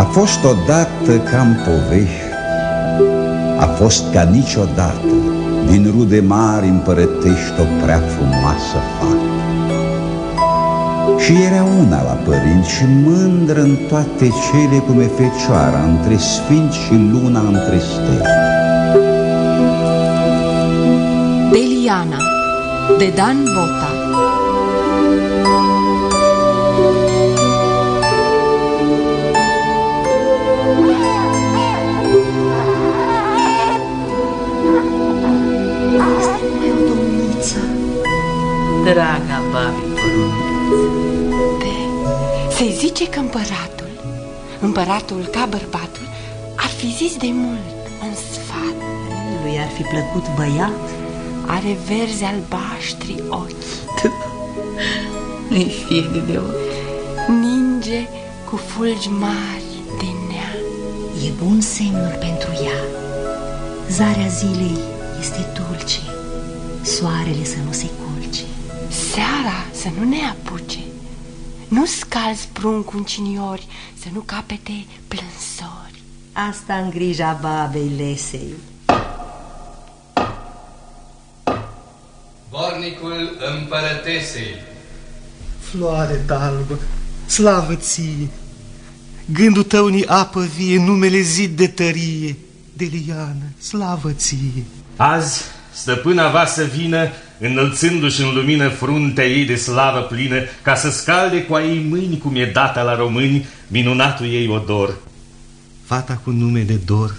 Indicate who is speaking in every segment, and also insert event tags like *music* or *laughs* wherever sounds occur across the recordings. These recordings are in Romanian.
Speaker 1: A fost odată ca în povești, a fost ca niciodată, din rude mari împărătești o prea frumoasă fată. Și era una la părinți și mândră în toate cele cum e fecioara, între sfinți și luna între stele.
Speaker 2: Deliana, de Dan Bota
Speaker 3: Draga babi
Speaker 4: De, se zice că împăratul, împăratul ca bărbatul, ar fi zis de mult un sfat.
Speaker 3: Lui ar fi plăcut băiat?
Speaker 4: Are verzi albaștri ochi.
Speaker 3: Nu-i fie de ochi.
Speaker 4: Ninge cu fulgi mari de nea.
Speaker 5: E bun semnul pentru ea. Zarea zilei este dulce, soarele să nu se culce.
Speaker 4: Seara să nu ne apuce, nu scalzi pruncul în ciniori, să nu capete plânsori.
Speaker 3: Asta în grija babei lesei.
Speaker 6: Vornicul împărătesei.
Speaker 7: Floare dalbă, slavă ție! Gândul tău ni apă vie, numele zid de tărie. Deliană, slavă ție!
Speaker 8: Azi, stăpâna va să vină, înălțându-și în lumină fruntea ei de slavă plină, ca să scalde cu a ei mâini, cum e data la români, minunatul ei odor.
Speaker 7: Fata cu nume de dor,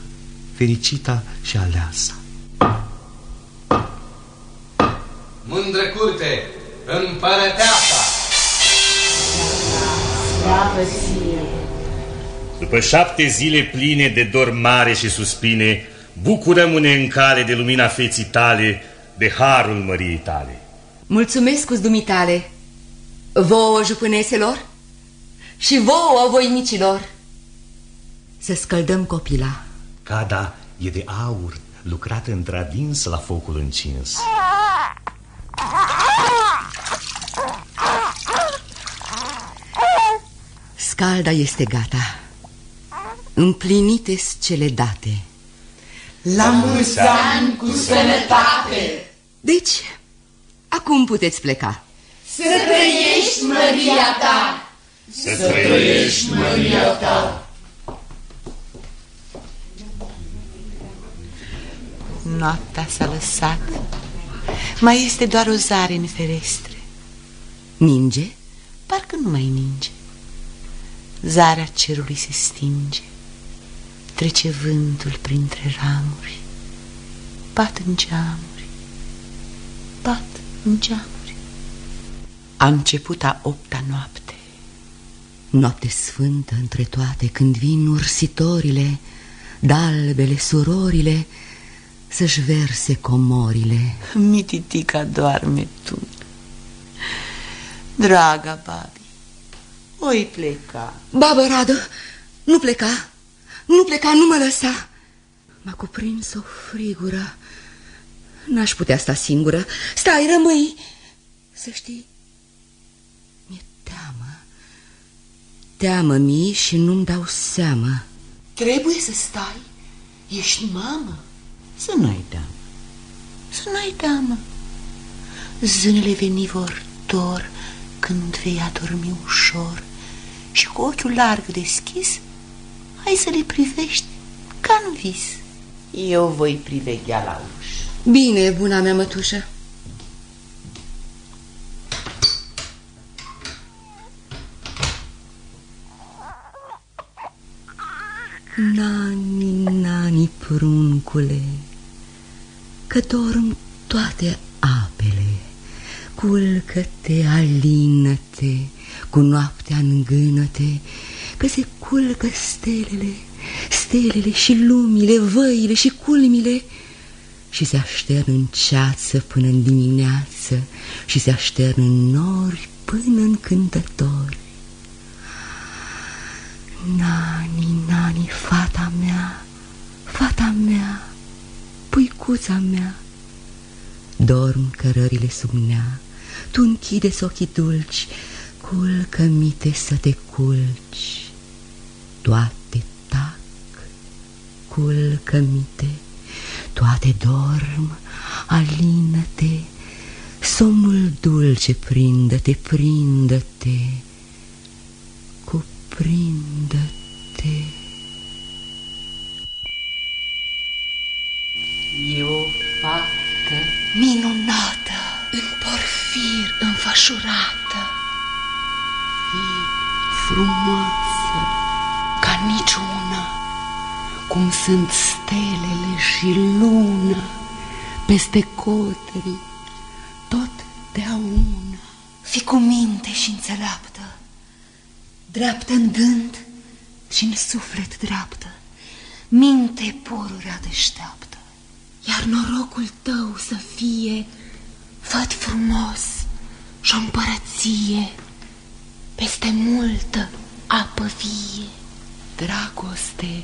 Speaker 7: fericita și aleasa.
Speaker 6: Mândră curte, împărăteasa!
Speaker 5: Slavă ție!
Speaker 8: După șapte zile pline de dor mare și suspine, bucurăm-ne în cale de lumina feții tale, de harul măriei tale.
Speaker 2: Mulțumesc cu dumitale, vouă jupâneselor și vouă voinicilor. Să scăldăm copila.
Speaker 9: Cada e de aur, lucrat într-adins la focul încins.
Speaker 2: Scalda este gata. împlinite cele date.
Speaker 10: La mulți ani cu sănătate!
Speaker 2: Deci, acum puteți pleca.
Speaker 10: Să trăiești măria ta!
Speaker 8: Să trăiești măria ta!
Speaker 3: Noaptea s-a lăsat. Mai este doar o zare în ferestre.
Speaker 2: Ninge?
Speaker 3: Parcă nu mai ninge. Zarea cerului se stinge. Trece vântul printre ramuri. Bat în geamuri. Bat în geamuri. A început a opta noapte.
Speaker 2: Noapte sfântă între toate, când vin ursitorile, dalbele, surorile, să-și verse comorile.
Speaker 3: Mititica doarme tu. Draga babi, oi pleca.
Speaker 2: Babă Radu, nu pleca, nu pleca, nu mă lăsa. M-a cuprins o frigură. N-aș putea sta singură. Stai, rămâi. Să știi, mi-e teamă. Teamă mie și nu-mi dau seama.
Speaker 10: Trebuie să stai. Ești mamă.
Speaker 3: Să n-ai teamă. Să n-ai teamă. Zânele veni vor dor când vei adormi ușor și cu ochiul larg deschis, hai să le privești ca în vis. Eu voi priveghea la ușă.
Speaker 2: Bine, buna mea mătușă. Nani, nani, pruncule, că dorm toate apele, culcă-te, alină-te, cu noaptea îngână-te, că se culcă stelele, stelele și lumile, văile și culmile, și se aștern în ceață până în dimineață și se aștern în nori până în cântători. Nani, nani, fata mea, fata mea, puicuța mea, dorm cărările sub nea, tu închideți ochii dulci, culcă-mite să te culci, toate culcă-mite, toate dorm, alină-te, somnul dulce prindă-te, prindă-te, cuprindă-te.
Speaker 3: E o fată minunată, în porfir înfășurată, fii frumoasă. Ca niciuna, cum sunt stelele și luna peste cotri, totdeauna.
Speaker 4: Fi cu minte și înțeleaptă, dreaptă în gând și în suflet dreaptă, minte pururea deșteaptă, iar norocul tău să fie făt frumos și o împărăție peste multă apă vie.
Speaker 3: Dragoste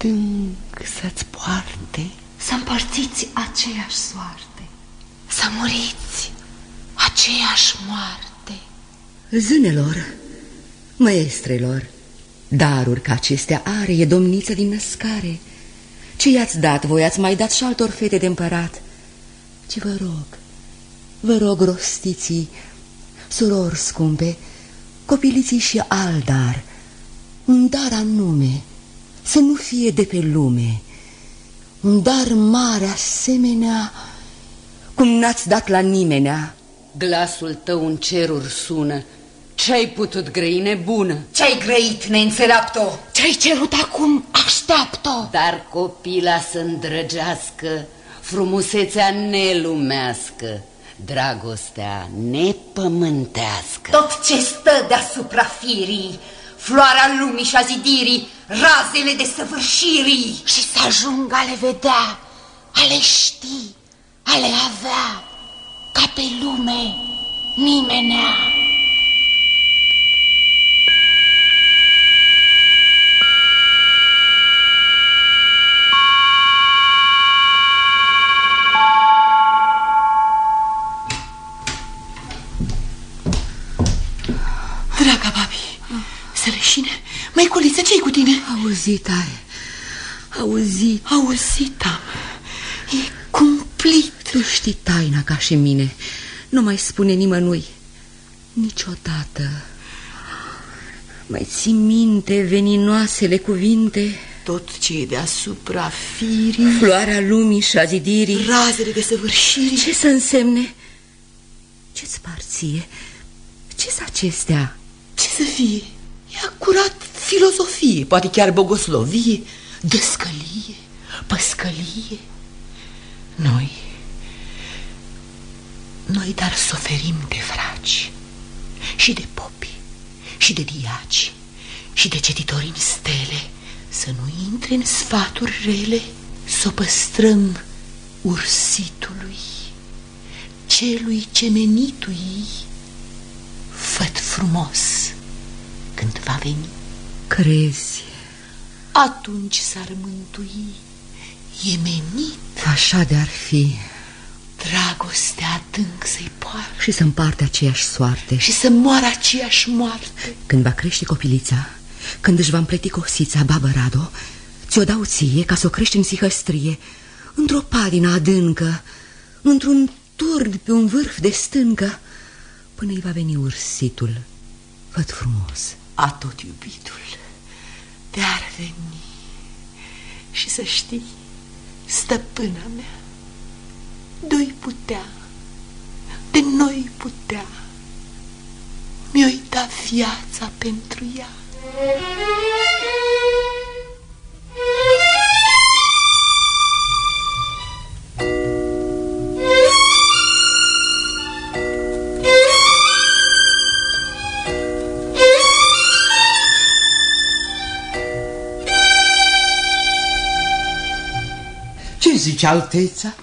Speaker 3: adânc să-ți poarte,
Speaker 4: să împărțiți aceeași soarte,
Speaker 3: să muriți aceeași moarte.
Speaker 2: Zânelor, măestrelor, daruri ca acestea are e domniță din născare. Ce i-ați dat voi, ați mai dat și altor fete de împărat. Ci vă rog, vă rog, rostiții, surori scumpe, copiliții și al dar, un dar anume, să nu fie de pe lume, un dar mare asemenea, cum n-ați dat la nimenea.
Speaker 11: Glasul tău în ceruri sună, ce-ai putut grăi nebună?
Speaker 4: Ce-ai grăit, neînțeleaptă?
Speaker 3: Ce-ai cerut acum, așteaptă
Speaker 11: Dar copila să îndrăgească, frumusețea nelumească, dragostea nepământească.
Speaker 4: Tot ce stă deasupra firii, floarea lumii și a zidirii, razele de săvârșirii.
Speaker 3: Și să ajung a le vedea, a le ști, a le avea, ca pe lume nimenea. Draga babi, să leșine, măiculiță, ce-i cu tine?
Speaker 2: Auzit ai, auzit.
Speaker 3: Auzit am, e cumplit.
Speaker 2: Tu știi taina ca și mine, nu mai spune nimănui, niciodată. Mai ții minte veninoasele cuvinte?
Speaker 3: Tot ce e deasupra firii,
Speaker 2: Floarea lumii și a zidirii.
Speaker 3: razele de săvârșirii.
Speaker 2: Ce să însemne? Ce-ți parție? Ce-s acestea?
Speaker 3: Ce să fie? E acurat filozofie, poate chiar bogoslovie, dăscălie, păscălie. Noi, noi dar suferim de fraci și de popi și de diaci și de cetitori în stele, să nu intre în sfaturi rele, să o păstrăm ursitului, celui ce menitui, făt frumos când va veni.
Speaker 2: Crezi?
Speaker 3: Atunci s-ar mântui, e menit
Speaker 2: Așa de-ar fi
Speaker 3: dragostea adânc să-i poartă
Speaker 2: și să împarte aceeași soarte.
Speaker 3: și să moară aceeași moarte.
Speaker 2: Când va crește copilița, când își va împleti cosița, babă Rado, ți-o dau ție ca să o crești în sihăstrie, într-o padină adâncă, într-un turn pe un vârf de stâncă, până îi va veni ursitul, văd frumos.
Speaker 3: A tot iubitul de-ar veni și să știi, stăpâna mea, doi putea, de noi putea, mi-o da viața pentru ea.
Speaker 12: Zice alteța?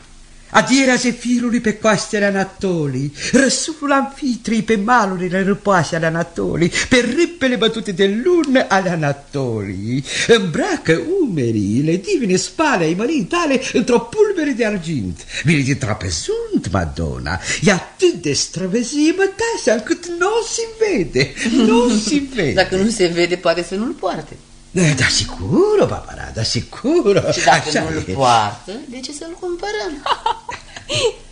Speaker 12: Adierea zefirului pe coastele Anatolii, răsuflul amfitrii pe malurile răpoase ale Anatolii, pe râpele bătute de lună ale Anatolii. Îmbracă umeriile divine spale ai mării tale într-o pulbere de argint. Vine din trapezunt, Madonna, e atât de străvezie mătasea încât nu se vede, nu se *laughs* vede.
Speaker 11: Dacă nu se vede, poate să nu-l poarte.
Speaker 12: Da, da, sigur, paparado. Da, sigur.
Speaker 3: Și dacă nu-l poartă, de ce să-l cumpărăm? *laughs*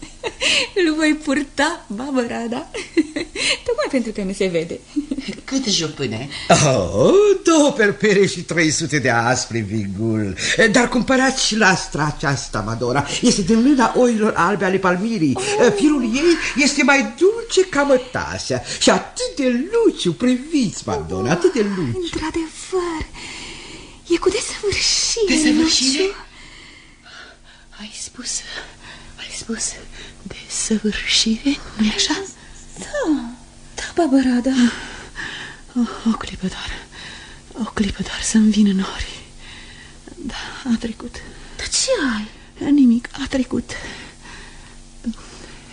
Speaker 5: Îl voi purta, babă Rada *laughs* Tocmai pentru că nu se vede *laughs*
Speaker 3: Cât jupâne?
Speaker 12: Oh, două perpere și 300 de aspre vigul Dar cumpărați și lastra aceasta, Madonna Este din mâna oilor albe ale palmirii oh. Firul ei este mai dulce ca mătasea Și atât de luciu, priviți, Madonna, oh, atât de luciu
Speaker 5: Într-adevăr, e cu desăvârșire
Speaker 3: Desăvârșire? Ai spus, ai spus de săvârșire, nu-i așa?
Speaker 5: Da, da, babă Rada
Speaker 3: o, o clipă doar, o clipă doar să-mi vină nori Da, a trecut
Speaker 5: Dar ce ai?
Speaker 3: Nimic, a trecut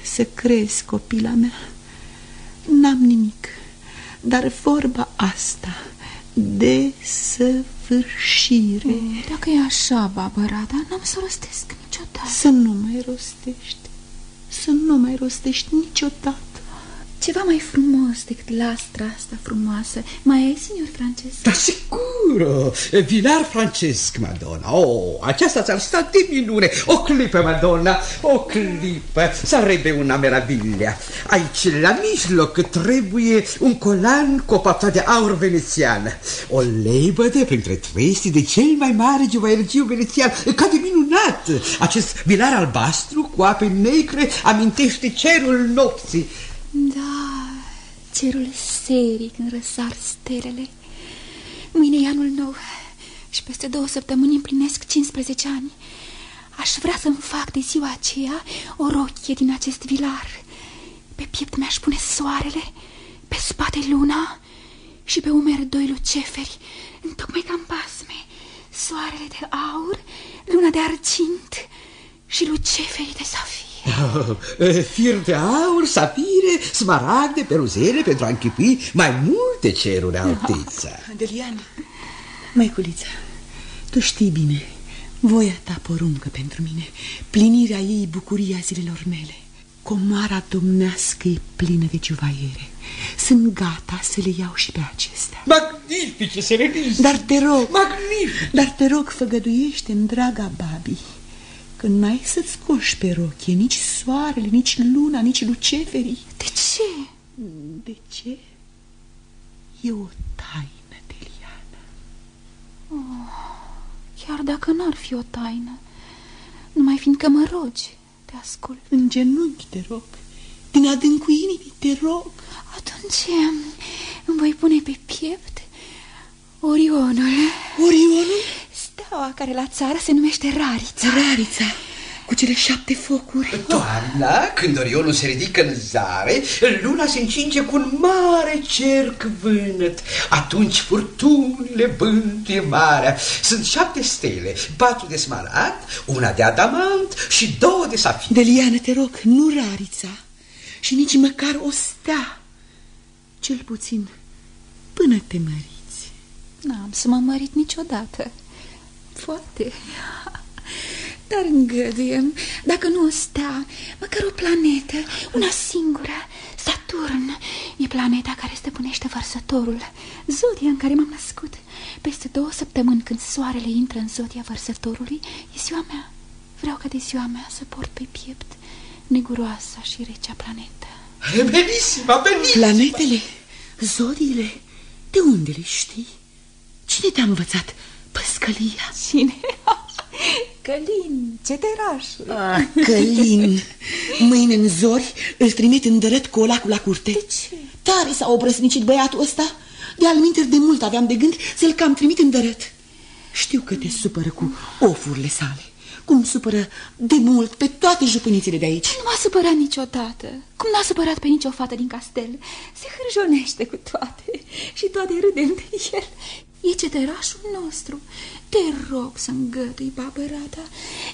Speaker 3: Să crezi, copila mea N-am nimic Dar vorba asta De săvârșire
Speaker 5: Dacă e așa, babă Rada, n-am să rostesc niciodată.
Speaker 3: Să nu mai rostești. Să nu mai rostești niciodată.
Speaker 5: Ceva mai frumos decât lastra asta frumoasă. Mai ai, signor Francesc?
Speaker 12: Da, sigur! Vilar Francesc, Madonna. Oh, aceasta ți-ar sta de minune. O clipă, Madonna, o clipă. Sarebbe una meraviglia. Aici, la mijloc, trebuie un colan cu o papta de aur venețian. O lebădă printre tresti de cel mai mare giuvaiergiu venețian. Ca de minunat! Acest vilar albastru cu ape negre amintește cerul nopții.
Speaker 5: Da, cerul serii când răsar stelele. Mâine e anul nou și peste două săptămâni împlinesc 15 ani. Aș vrea să-mi fac de ziua aceea o rochie din acest vilar. Pe piept mi-aș pune soarele, pe spate luna și pe umeri doi luceferi, tocmai ca în pasme. Soarele de aur, luna de argint și luceferii de safir.
Speaker 12: Oh, *laughs* fir de aur, safire, smaragde, peruzele pentru a închipui mai multe ceruri, Altița.
Speaker 3: Adelian, măiculița, tu știi bine, voia ta poruncă pentru mine, plinirea ei bucuria zilelor mele. Comoara domnească e plină de juvaiere. Sunt gata să le iau și pe acestea.
Speaker 12: Magnifice, Serenise!
Speaker 3: Dar te rog,
Speaker 12: Magnifice!
Speaker 3: dar te rog, făgăduiește în draga Babi când n-ai să-ți scoși pe rochie nici soarele, nici luna, nici luceferii.
Speaker 5: De ce?
Speaker 3: De ce? E o taină, Deliana.
Speaker 5: Oh, chiar dacă n-ar fi o taină, numai fiindcă mă rogi, te ascult.
Speaker 3: În genunchi te rog, din adâncul inimii te rog.
Speaker 5: Atunci îmi voi pune pe piept Orionul.
Speaker 3: Orionul?
Speaker 5: Steaua care la țară se numește Rarița.
Speaker 3: Rarița, cu cele șapte focuri.
Speaker 12: Toamna, când Orionul se ridică în zare, luna se încinge cu un mare cerc vânăt. Atunci furtunile bântuie marea. Sunt șapte stele, patru de smaragd, una de adamant și două de safir.
Speaker 3: Deliana, te rog, nu Rarița și nici măcar o stea. Cel puțin până te măriți.
Speaker 5: N-am să mă mărit niciodată. Poate. *laughs* Dar îngăduiem, dacă nu o stea, măcar o planetă, una singură, Saturn, e planeta care stăpânește vărsătorul, zodia în care m-am născut. Peste două săptămâni, când soarele intră în zodia vărsătorului, e ziua mea. Vreau ca de ziua mea să port pe piept neguroasa și recea planetă.
Speaker 12: Benissima, benissima!
Speaker 3: Planetele, zodiile, de unde le știi? Cine te-a învățat păscălia?
Speaker 5: Cine? *laughs* Călin, ceterașul.
Speaker 3: Ah, *laughs* Călin. Mâine în zori îl trimit în dărăt cu olacul la curte.
Speaker 5: De ce?
Speaker 3: Tare s-a obrăsnicit băiatul ăsta. De-al de mult aveam de gând să-l cam trimit în dărăt. Știu că te supără cu ofurile sale. Cum supără de mult pe toate jupânițele de aici.
Speaker 5: Nu m-a supărat niciodată. Cum n-a supărat pe nicio fată din castel. Se hârjonește cu toate Și toate râdem de el E ceterașul nostru. Te rog să îngădui, babă Rada.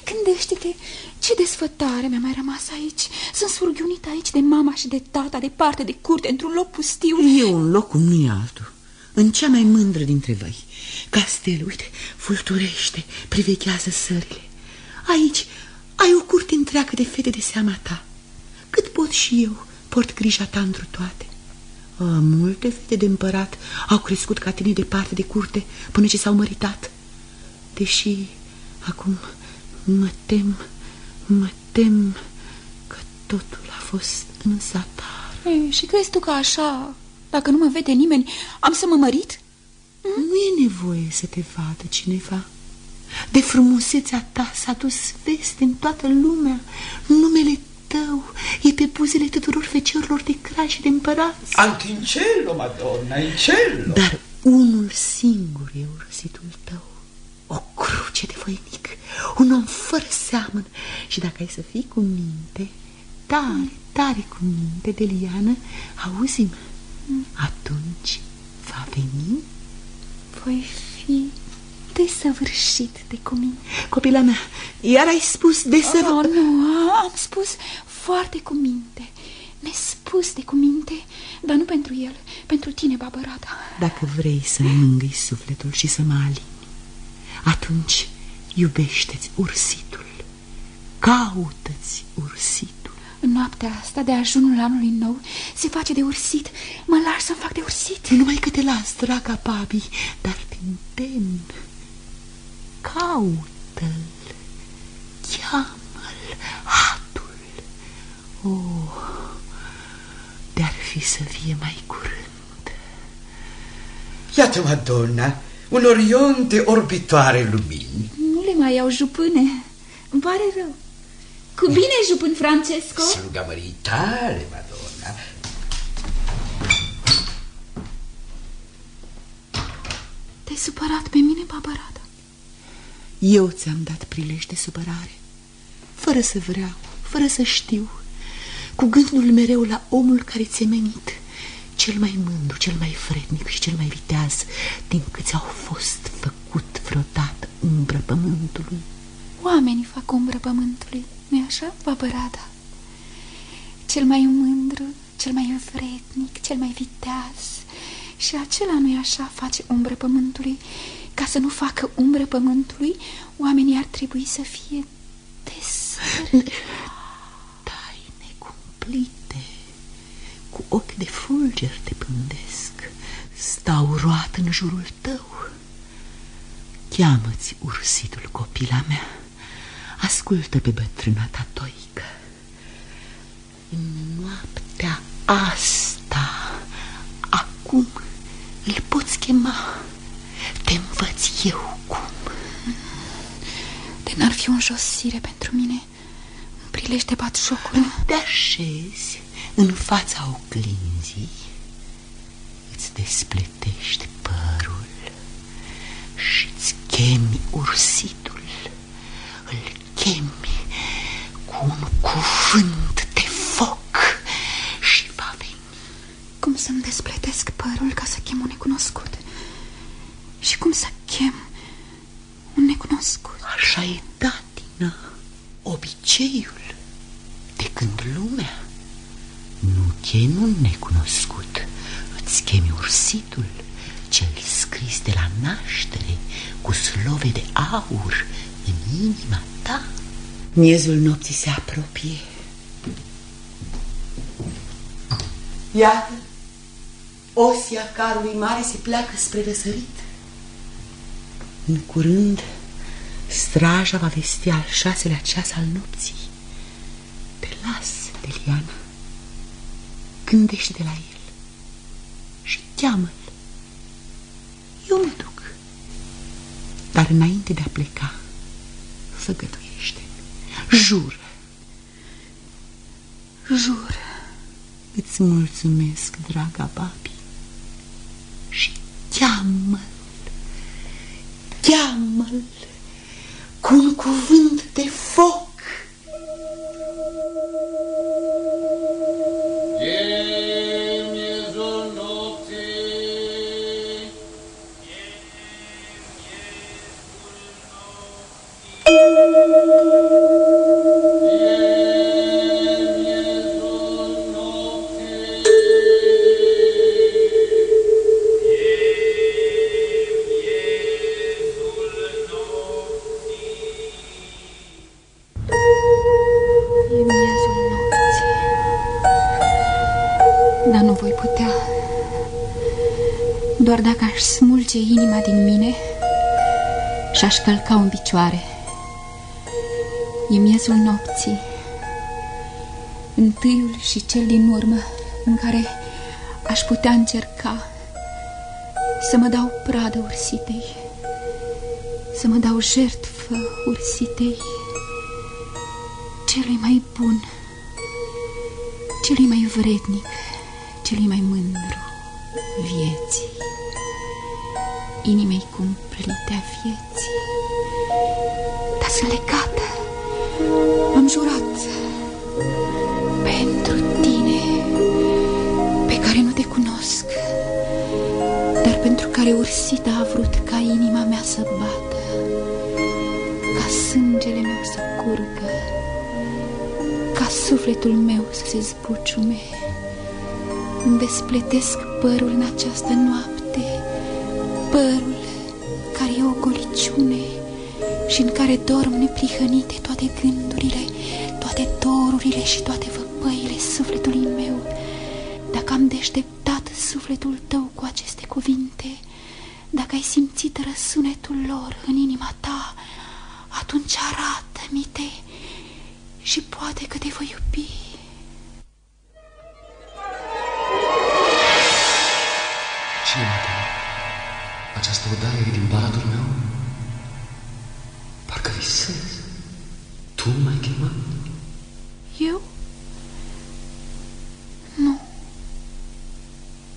Speaker 5: Gândește-te ce desfătare mi-a mai rămas aici. Sunt surghiunită aici de mama și de tata, departe de curte, într-un loc pustiu.
Speaker 3: E un loc cum nu e altul. În cea mai mândră dintre voi. Castelul, uite, fulturește, privechează sările. Aici ai o curte întreagă de fete de seama ta. Cât pot și eu, port grija ta într toate. A, multe fete de împărat au crescut ca tine departe de curte până ce s-au măritat. Deși acum mă tem, mă tem că totul a fost în zatar.
Speaker 5: E, și crezi tu că așa, dacă nu mă vede nimeni, am să mă mărit?
Speaker 3: Hm? Nu e nevoie să te vadă cineva. De frumusețea ta s-a dus veste în toată lumea. Numele tău e pe buzele tuturor feciorilor de crași și de împărați.
Speaker 13: Antincello, madonna, in cielo.
Speaker 3: Dar unul singur e ursitul tău. O cruce de voinic, un om fără seamăn. Și dacă ai să fii cu minte, tare, tare cu minte, Deliană, auzi-mă, atunci va veni?
Speaker 5: Voi fi desăvârșit de cuminte.
Speaker 3: Copila mea, iar ai spus desăvârșit?
Speaker 5: Oh, nu, am spus foarte cuminte. Nespus de cuminte, dar nu pentru el, pentru tine, Babarata.
Speaker 3: Dacă vrei să mângâi sufletul și să mă alini, atunci iubește-ți ursitul, caută-ți ursitul.
Speaker 5: În noaptea asta de ajunul anului nou se face de ursit. Mă lași să-mi fac de ursit.
Speaker 3: Numai că te las, draga Babi, dar te îndemn. Caută-l, cheamă-l, hatul. Oh, de-ar fi să fie mai curând.
Speaker 13: Iată, Madonna, un orion de orbitoare lumini.
Speaker 5: Nu le mai iau jupâne. Îmi pare rău. Cu bine, jupân Francesco.
Speaker 13: Sluga mării tale, Madonna.
Speaker 5: Te-ai supărat pe mine, Babarada?
Speaker 3: Eu ți-am dat prilej de supărare, fără să vreau, fără să știu, cu gândul mereu la omul care ți-e menit, cel mai mândru, cel mai frednic și cel mai viteaz din câți au fost făcut vreodată umbră pământului.
Speaker 5: Oamenii fac umbră pământului, nu-i așa, Babarada? Cel mai mândru, cel mai vrednic, cel mai viteaz. Și acela nu-i așa face umbră pământului ca să nu facă umbră pământului, oamenii ar trebui să fie desări.
Speaker 3: Taine cumplite, cu ochi de fulger te pândesc, stau roat în jurul tău. Cheamă-ți ursitul, copila mea, ascultă pe bătrâna ta toică. În noaptea asta, acum, îl poți chema te învăț eu cum.
Speaker 5: De n-ar fi un josire pentru mine, un prilej de bat jocul.
Speaker 3: Te așezi în fața oglinzii, îți despletești părul și îți chemi ursitul. Îl chemi cu un cuvânt de foc și va veni.
Speaker 5: Cum să-mi despletesc părul ca să chem un necunoscut? Și cum să chem un necunoscut?
Speaker 3: Așa e datina, obiceiul, de când lumea nu chemi un necunoscut, îți chemi ursitul, cel scris de la naștere, cu slove de aur în inima ta. Miezul nopții se apropie. Iată, osia carului mare se pleacă spre răsărit. În curând, straja va vesti al șaselea ceas al nopții. Te las, Deliana. Gândește de la el și cheamă-l. Eu mă duc. Dar înainte de a pleca, făgăduiește. Jur.
Speaker 5: Jur.
Speaker 3: Îți mulțumesc, draga Babi. Și cheamă-l cheamă-l cu un cuvânt de foc.
Speaker 5: E Doar dacă aș smulge inima din mine și-aș călca în picioare. E miezul nopții, întâiul și cel din urmă în care aș putea încerca să mă dau pradă ursitei, să mă dau jertfă ursitei, celui mai bun, celui mai vrednic, celui mai mândru vieții, inimei cumplite a vieții. Dar sunt legată, am jurat, pentru tine, pe care nu te cunosc, dar pentru care ursita a vrut ca inima mea să bată, ca sângele meu să curgă, ca sufletul meu să se zbuciume. Îmi despletesc părul în această noapte, părul care e o goliciune și în care dorm neprihănite toate gândurile, toate dorurile și toate văpăile sufletului meu. Dacă am deșteptat sufletul tău cu aceste cuvinte, dacă ai simțit răsunetul lor în inima ta, atunci arată-mi te și poate că te voi iubi.
Speaker 14: Această odaie e din palatul meu? Parcă visez. Tu m-ai chemat?
Speaker 5: Eu? Nu.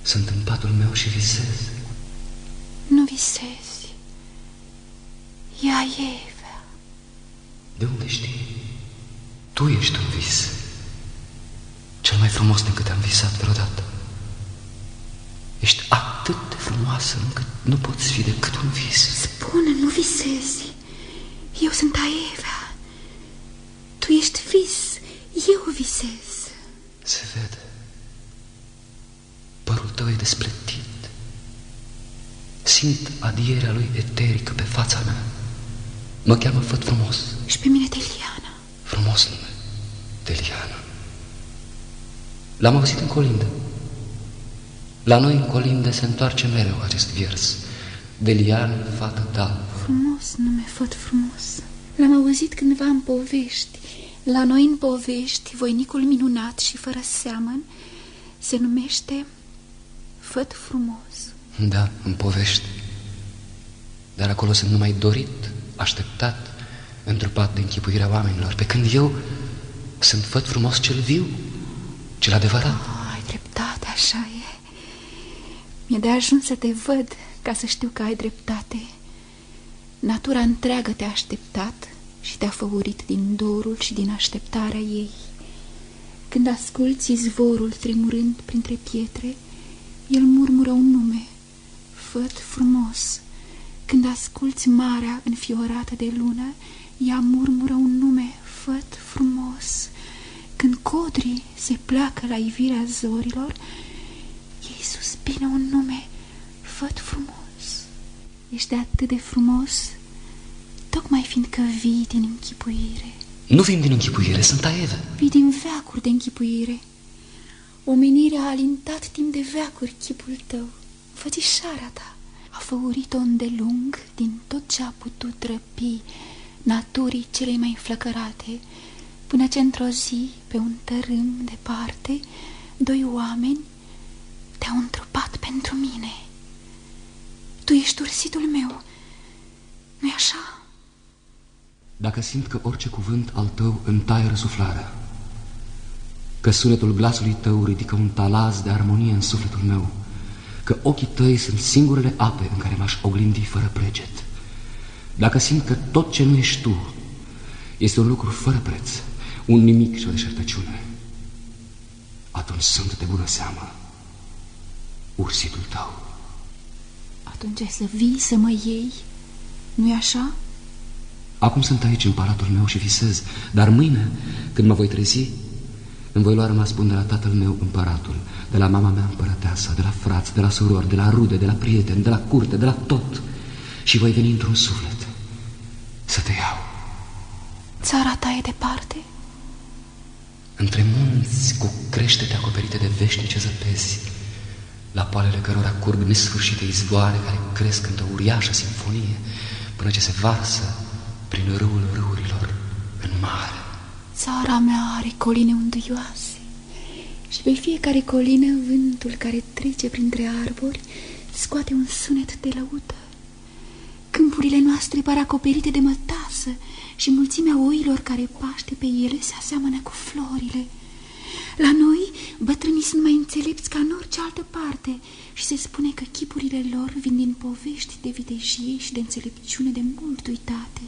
Speaker 14: Sunt în patul meu și visez.
Speaker 5: Nu visezi. Ea e Eva.
Speaker 14: De unde știi? Tu ești un vis. Cel mai frumos din câte am visat vreodată. Ești atât de frumoasă încât nu poți fi decât un vis.
Speaker 5: Spune, nu visezi. Eu sunt Aeva. Tu ești vis. Eu visez.
Speaker 14: Se vede. Părul tău e despletit. Simt adierea lui eterică pe fața mea. Mă cheamă Făt Frumos.
Speaker 5: Și pe mine Deliana.
Speaker 14: Frumos nume. Deliana. L-am auzit în colindă. La noi în colinde se întoarce mereu acest vers. Delian, fată ta.
Speaker 5: Frumos nume, făt frumos. L-am auzit cândva în povești. La noi în povești, voinicul minunat și fără seamăn se numește făt frumos.
Speaker 14: Da, în povești. Dar acolo sunt numai dorit, așteptat, întrupat de închipuirea oamenilor, pe când eu sunt făt frumos cel viu, cel adevărat.
Speaker 5: Oh, ai dreptate, așa e. Mi-e de ajuns să te văd ca să știu că ai dreptate. Natura întreagă te-a așteptat și te-a făurit din dorul și din așteptarea ei. Când asculți izvorul tremurând printre pietre, el murmură un nume, făt frumos. Când asculți marea înfiorată de lună, ea murmură un nume, făt frumos. Când codrii se pleacă la ivirea zorilor, ei suspină un nume, făt frumos. Ești atât de frumos, tocmai fiindcă vii din închipuire.
Speaker 14: Nu vin din închipuire, sunt Aeva.
Speaker 5: Vii din veacuri de închipuire. Omenirea a alintat timp de veacuri chipul tău, fățișarea ta. A făurit-o îndelung din tot ce a putut răpi naturii cele mai flăcărate, până ce într-o zi, pe un tărâm departe, doi oameni te-au întrupat pentru mine. Tu ești ursitul meu, nu-i așa?
Speaker 14: Dacă simt că orice cuvânt al tău îmi taie răsuflarea, că sunetul glasului tău ridică un talaz de armonie în sufletul meu, că ochii tăi sunt singurele ape în care m-aș oglindi fără preget, dacă simt că tot ce nu ești tu este un lucru fără preț, un nimic și o deșertăciune, atunci sunt de bună seamă ursitul tău.
Speaker 5: Atunci ai să vii să mă iei, nu-i așa?
Speaker 14: Acum sunt aici în palatul meu și visez, dar mâine, când mă voi trezi, îmi voi lua rămas bun de la tatăl meu împăratul, de la mama mea împărăteasa, de la frați, de la surori, de la rude, de la prieteni, de la curte, de la tot. Și voi veni într-un suflet să te iau.
Speaker 5: Țara ta e departe?
Speaker 14: Între munți cu creștete acoperite de veșnice zăpezi, la poalele cărora curg nesfârșite izvoare care cresc într-o uriașă simfonie, până ce se varsă prin râul râurilor în mare.
Speaker 5: Țara mea are coline unduioase și pe fiecare colină vântul care trece printre arbori scoate un sunet de lăută. Câmpurile noastre par acoperite de mătasă și mulțimea oilor care paște pe ele se aseamănă cu florile. La noi, bătrânii sunt mai înțelepți ca în orice altă parte și se spune că chipurile lor vin din povești de vitejie și de înțelepciune de mult uitate.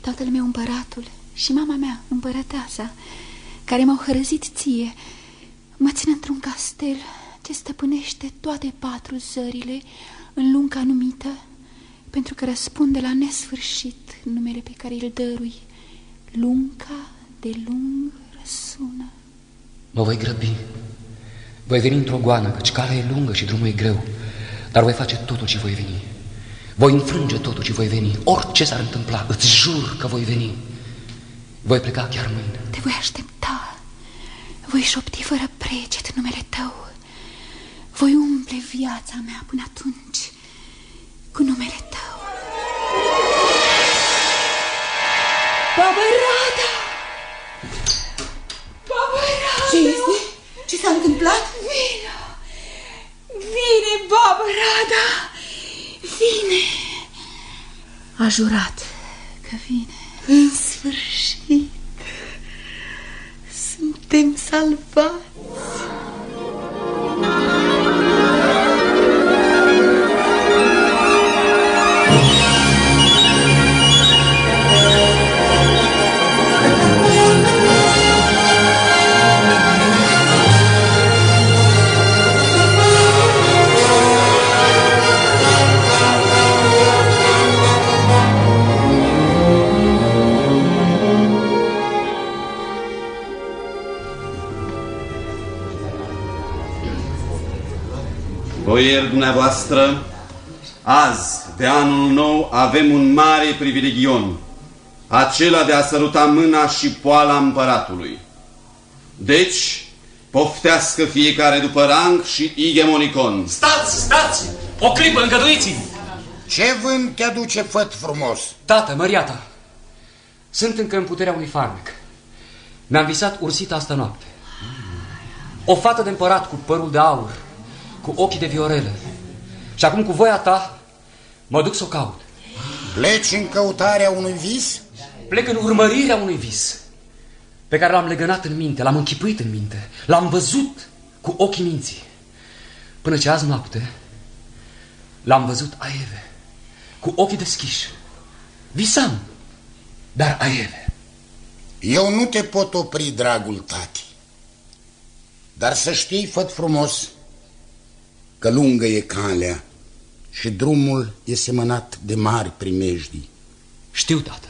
Speaker 5: Tatăl meu împăratul și mama mea, împărăteasa, care m-au hărăzit ție, mă țin într-un castel ce stăpânește toate patru zările în lunga numită, pentru că răspunde la nesfârșit numele pe care îl dărui. Lunca de lung răsună.
Speaker 14: Mă voi grăbi. Voi veni într-o goană, căci calea e lungă și drumul e greu, dar voi face totul și voi veni. Voi înfrânge totul și voi veni. Orice s-ar întâmpla, îți jur că voi veni. Voi pleca chiar mâine.
Speaker 5: Te voi aștepta. Voi șopti fără preget numele tău. Voi umple viața mea până atunci cu numele tău. Baba Rada! Baba Rada!
Speaker 3: Ce este? Ce s-a întâmplat?
Speaker 5: Vino! Vine, Baba Rada! Vine! A jurat că vine.
Speaker 3: În sfârșit! Suntem salvați!
Speaker 15: Boieri dumneavoastră, azi, de anul nou, avem un mare privilegion, acela de a săruta mâna și poala împăratului. Deci, poftească fiecare după rang și igemonicon.
Speaker 16: Stați, stați! O clipă, îngăduiți-mi!
Speaker 17: Ce vânt te aduce făt frumos?
Speaker 14: Tată, măriata, sunt încă în puterea unui farmec. Mi-am visat ursita asta noapte. O fată de împărat cu părul de aur, cu ochii de viorele. Și acum cu voia ta mă duc să o caut.
Speaker 17: Pleci în căutarea unui vis?
Speaker 14: Plec în urmărirea unui vis pe care l-am legănat în minte, l-am închipuit în minte, l-am văzut cu ochii minții. Până ce azi noapte l-am văzut aieve, cu ochii deschiși. Visam, dar aieve.
Speaker 17: Eu nu te pot opri, dragul tati. Dar să știi, făt frumos, că lungă e calea și drumul e semănat de mari primejdii.
Speaker 14: Știu, tată.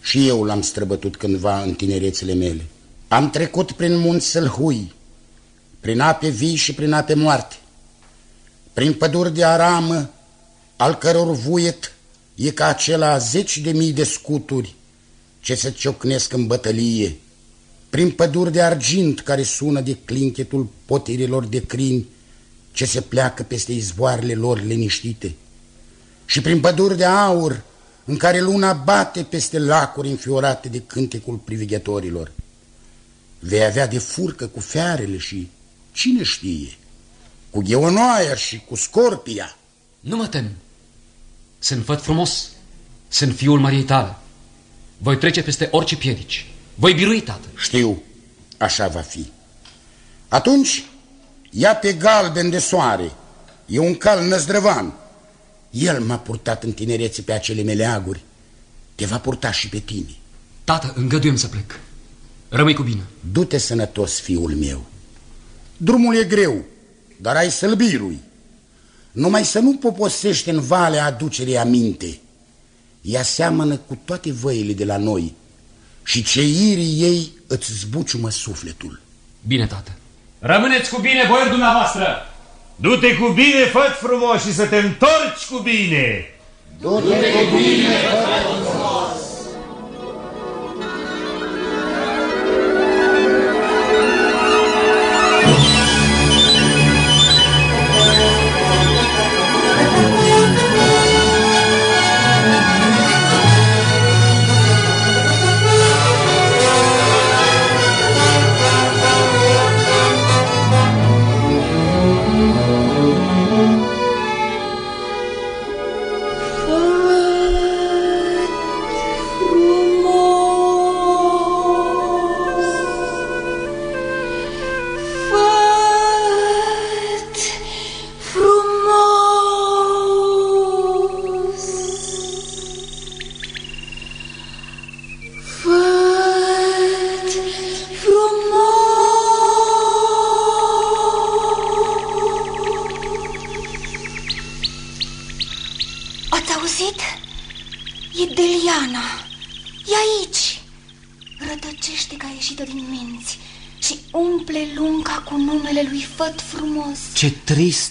Speaker 17: Și eu l-am străbătut cândva în tinerețele mele. Am trecut prin munți sălhui, prin ape vii și prin ape moarte, prin păduri de aramă, al căror vuiet e ca acela zeci de mii de scuturi ce se ciocnesc în bătălie, prin păduri de argint care sună de clinchetul potirilor de crini ce se pleacă peste izvoarele lor liniștite, și prin păduri de aur în care luna bate peste lacuri înfiorate de cântecul privighetorilor. Vei avea de furcă cu fearele și, cine știe, cu gheonoaia și cu scorpia.
Speaker 14: Nu mă tem. Sunt făt frumos. Sunt fiul Mariei tale. Voi trece peste orice piedici. Voi birui, tată.
Speaker 17: Știu, așa va fi. Atunci, ia pe galben de soare. E un cal năzdrăvan. El m-a purtat în tinerețe pe acele meleaguri. Te va purta și pe tine.
Speaker 14: Tată, îngăduiem să plec. Rămâi cu bine.
Speaker 17: Du-te sănătos, fiul meu. Drumul e greu, dar ai să-l birui. Numai să nu poposești în valea aducerii aminte. Ea seamănă cu toate văile de la noi și ceirii ei îți zbuciumă sufletul.
Speaker 14: Bine, tată.
Speaker 8: Rămâneți cu bine, boieri dumneavoastră! Du-te cu bine, făt frumos, și să te întorci cu bine!
Speaker 17: Du-te cu bine, făt frumos!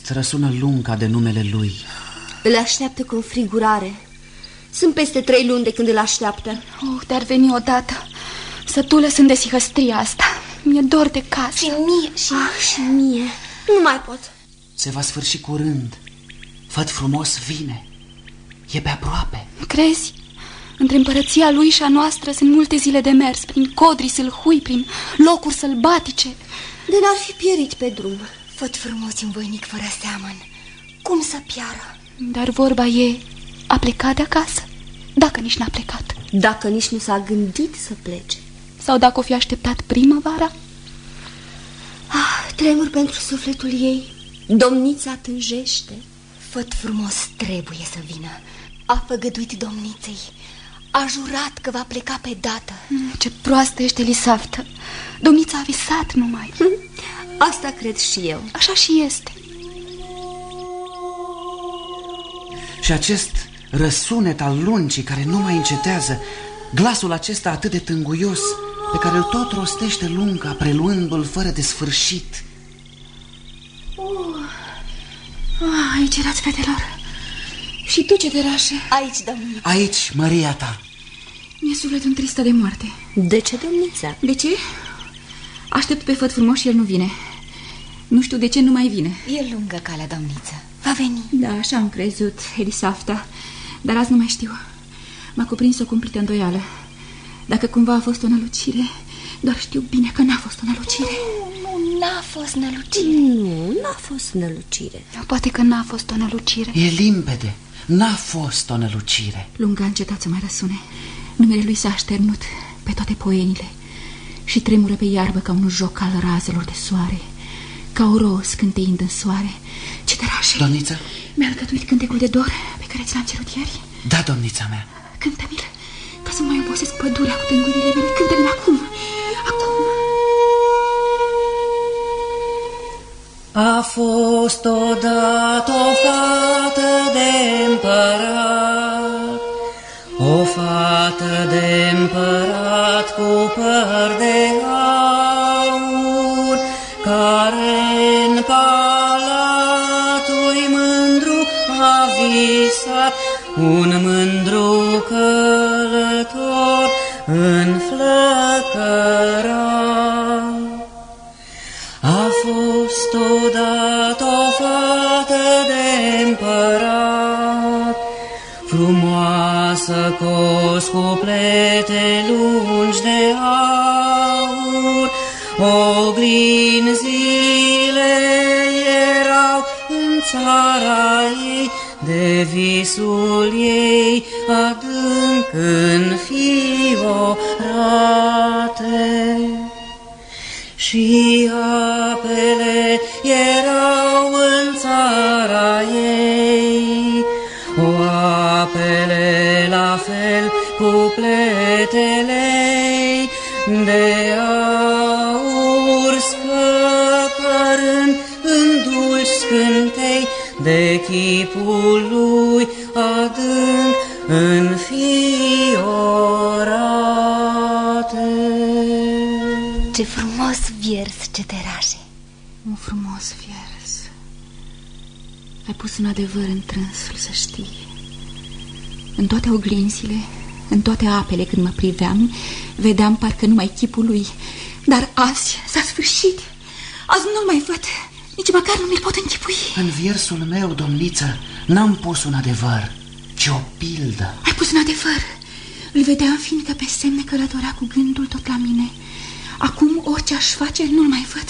Speaker 18: Trist răsună lunga de numele lui.
Speaker 19: Îl așteaptă cu înfrigurare. Sunt peste trei luni de când îl așteaptă.
Speaker 5: Oh, dar veni odată. Sătulă sunt de sihăstria asta. Mi-e dor de casă.
Speaker 19: Și mie, și, ah, și mie. Nu mai pot.
Speaker 18: Se va sfârși curând. Făt frumos vine. E pe aproape.
Speaker 5: Crezi? Între împărăția lui și a noastră sunt multe zile de mers, prin codri sâlhui, prin locuri sălbatice.
Speaker 19: De n-ar fi pierit pe drum.
Speaker 2: Făt frumos un voinic fără seamăn. Cum să piară?
Speaker 5: Dar vorba e, a plecat de acasă? Dacă nici n-a plecat.
Speaker 19: Dacă nici nu s-a gândit să plece.
Speaker 5: Sau dacă o fi așteptat primăvara?
Speaker 19: Ah, tremur pentru sufletul ei. Domnița tânjește.
Speaker 2: Făt frumos trebuie să vină. A făgăduit domniței. A jurat că va pleca pe dată.
Speaker 5: Mm, ce proastă ești, Elisaftă. Domnița a visat numai. *laughs*
Speaker 19: Asta cred și eu.
Speaker 5: Așa și este.
Speaker 18: Și acest răsunet al luncii care nu mai încetează, glasul acesta atât de tânguios, pe care îl tot rostește lunga, preluându-l fără de sfârșit.
Speaker 5: Uh. Ah, aici erați, fetelor. Și tu ce derașe?
Speaker 2: Aici, domniță.
Speaker 18: Aici, Maria ta.
Speaker 5: Mi-e sufletul tristă de moarte.
Speaker 19: De ce, domnița?
Speaker 5: De ce? Aștept pe făt frumos și el nu vine. Nu știu de ce nu mai vine.
Speaker 2: E lungă calea, domniță. Va veni.
Speaker 5: Da, așa am crezut, Elisafta. Dar azi nu mai știu. M-a cuprins o cumplită îndoială. Dacă cumva a fost o nălucire, doar știu bine că n-a fost o nălucire.
Speaker 2: Nu, nu, n-a fost nălucire.
Speaker 19: Nu, n-a fost nălucire.
Speaker 5: Poate că n-a fost o nălucire.
Speaker 18: E limpede. N-a fost o nălucire.
Speaker 5: Lunga a încetat să mai răsune. Numele lui s-a așternut pe toate poenile și tremură pe iarbă ca un joc al razelor de soare, ca o rouă scânteind în soare. Ce tărașe!
Speaker 18: Domniță?
Speaker 5: Mi-a alcătuit cântecul de dor pe care ți l-am cerut ieri.
Speaker 18: Da, domnița mea.
Speaker 5: Cântă-mi-l, ca să mai obosesc pădurea cu tângurile mele. Cântă-mi acum, acum!
Speaker 20: A fost odată o fată de împărat, o fată de împărat cu păr de un mândru călător în
Speaker 5: Ai pus un adevăr întrânsul, să știi. În toate oglinzile, în toate apele când mă priveam, vedeam parcă numai chipul lui. Dar azi s-a sfârșit. Azi nu-l mai văd. Nici măcar nu mi-l pot închipui.
Speaker 18: În versul meu, domniță, n-am pus un adevăr, ci o pildă.
Speaker 5: Ai pus un adevăr. Îl vedeam fiindcă pe semne călătorea cu gândul tot la mine. Acum orice aș face, nu-l mai văd.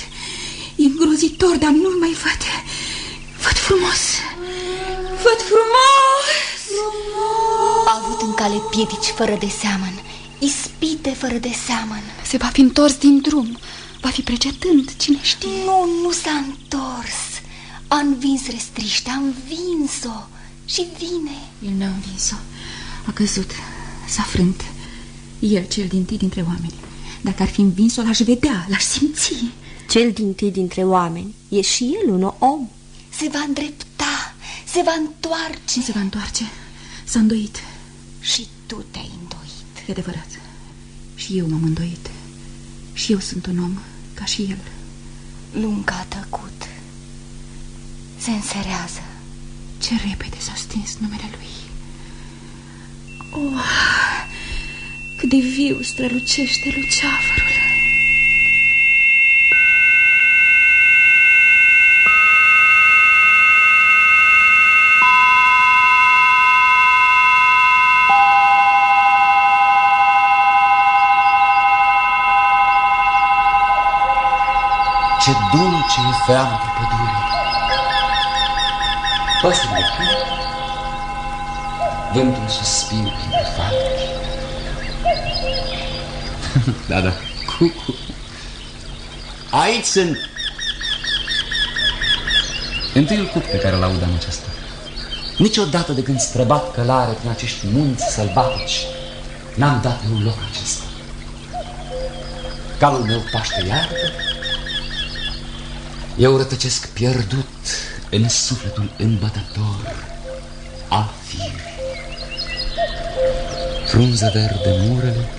Speaker 5: E îngrozitor, dar nu-l mai văd. Văd frumos. Văd frumos!
Speaker 2: A avut în cale piedici fără de seamăn, ispite fără de seamăn.
Speaker 5: Se va fi întors din drum. Va fi precetând, cine știe.
Speaker 2: Nu, nu s-a întors. A învins restriște, a învins-o și vine.
Speaker 5: El n-a învins-o. A căzut, s-a frânt. El, cel din tâi dintre oameni. Dacă ar fi învins-o, l-aș vedea, l-aș simți.
Speaker 19: Cel din tâi dintre oameni e și el un om.
Speaker 2: Se va îndrepta, se va întoarce.
Speaker 5: Nu se va întoarce. S-a îndoit.
Speaker 2: Și tu te-ai îndoit.
Speaker 5: E adevărat. Și eu m-am îndoit. Și eu sunt un om. ca și el.
Speaker 3: Lunca a tăcut. Se înserează.
Speaker 5: Ce repede s-a stins numele lui. Oh, cât de viu strălucește luceafărul.
Speaker 14: Ce dulce e feamătul pădurii. Păsările cântă, vântul suspină printre fapte. *laughs* da, da, cucu. Aici sunt. Întâiul cuc pe care îl aud în acesta. Niciodată de când străbat călare prin acești munți sălbatici, n-am dat un loc acesta. Calul meu paște iartă, eu rătăcesc pierdut în sufletul îmbătător al firii. Frunză verde murele,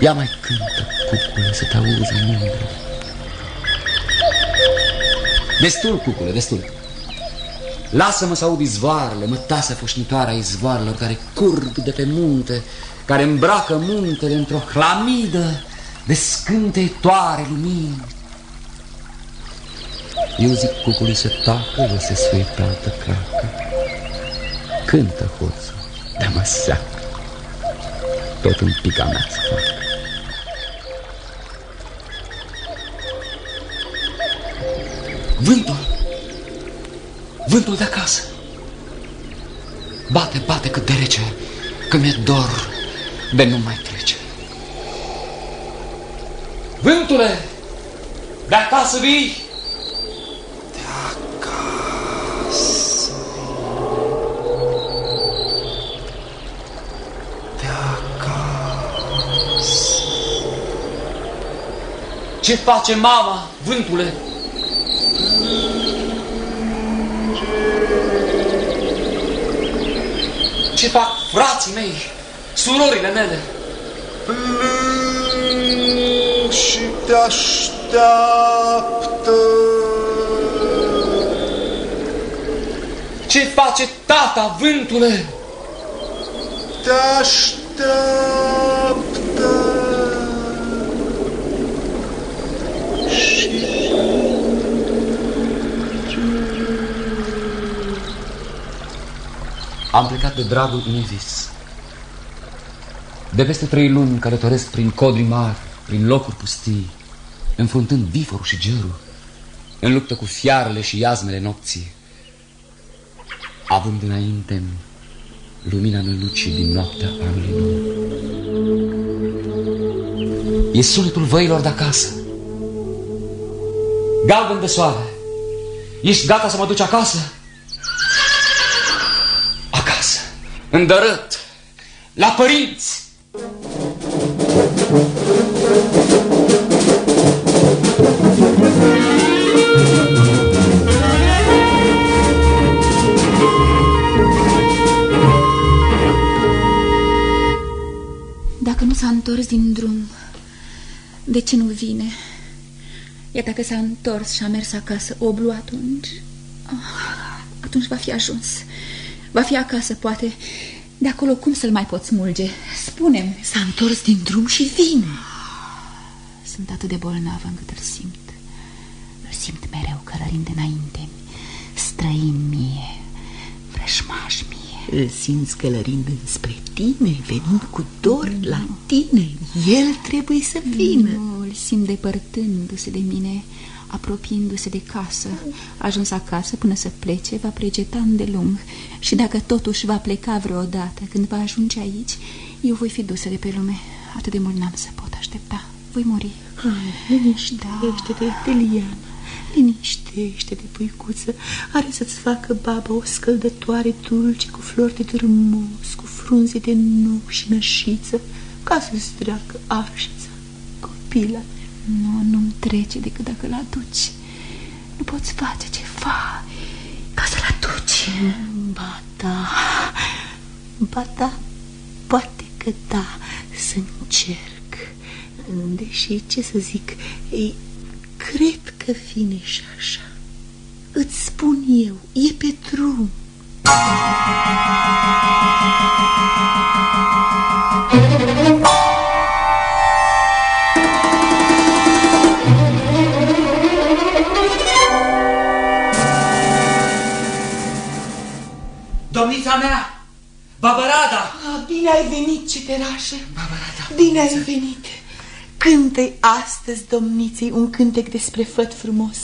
Speaker 14: ea mai cântă cucule să te auzi în umbră. Destul, cucule, destul. Lasă-mă să aud izvoarele, mătase foșnitoarea izvoarelor care curg de pe munte, care îmbracă muntele într-o hlamidă de scânteitoare lumini. Eu zic cucului să tacă, o să suie pe altă cracă. Cântă hoțul, dar mă seacă. Tot în pica mea să fac. Vântul! Vântul de acasă! Bate, bate cât de rece, că mi-e dor de nu mai trece. Vântule! De acasă vii! Ce face mama, vântule? Ce fac frații mei, surorile mele?
Speaker 21: Plâng și te așteaptă.
Speaker 14: Ce face tata, vântule?
Speaker 21: Te așteaptă.
Speaker 14: Am plecat de dragul unui vis. De peste trei luni călătoresc prin codri mari, prin locuri pustii, înfruntând viforul și gerul, în luptă cu fiarele și iazmele nopții, având înainte lumina nălucii din noaptea anului nou. E sunetul văilor de acasă. Galben de soare, ești gata să mă duci acasă? Acasă, îndărât, la părinți.
Speaker 5: Dacă nu s-a întors din drum, de ce nu vine? Iar dacă s-a întors și a mers acasă, oblu atunci, ah, atunci va fi ajuns. Va fi acasă, poate. De acolo cum să-l mai pot smulge? Spune-mi.
Speaker 3: S-a întors din drum și vine.
Speaker 5: Sunt atât de bolnavă încât îl simt. Îl simt mereu călărind înainte. Străin mie, vrășmaș mie.
Speaker 3: Îl simți călărind înspre tine, venind cu dor la tine. El trebuie să vină.
Speaker 5: Nu, îl simt depărtându-se de mine, apropiindu-se de casă. Ajuns acasă până să plece, va pregeta îndelung. Și dacă totuși va pleca vreodată, când va ajunge aici, eu voi fi dusă de pe lume. Atât de mult n-am să pot aștepta. Voi muri.
Speaker 3: Hai, liniștește-te, da. Eliana. Liniștește-te, puicuță. Are să-ți facă baba o scăldătoare dulce cu flori de drămos, cu frunze de nuc și nășiță, ca să-ți treacă așița, copila.
Speaker 5: Nu, nu-mi trece decât dacă-l aduci. Nu poți face ceva ca să-l aduci.
Speaker 3: Ba da, ba da, poate că da, să încerc. Deși, ce să zic, ei, cred că fine și așa. Îți spun eu, e pe drum.
Speaker 18: Domnița mea! Babărada!
Speaker 3: Ah, bine ai venit, ceterașă! Babărada! Bine ai venit! Cântă astăzi, domniței, un cântec despre făt frumos,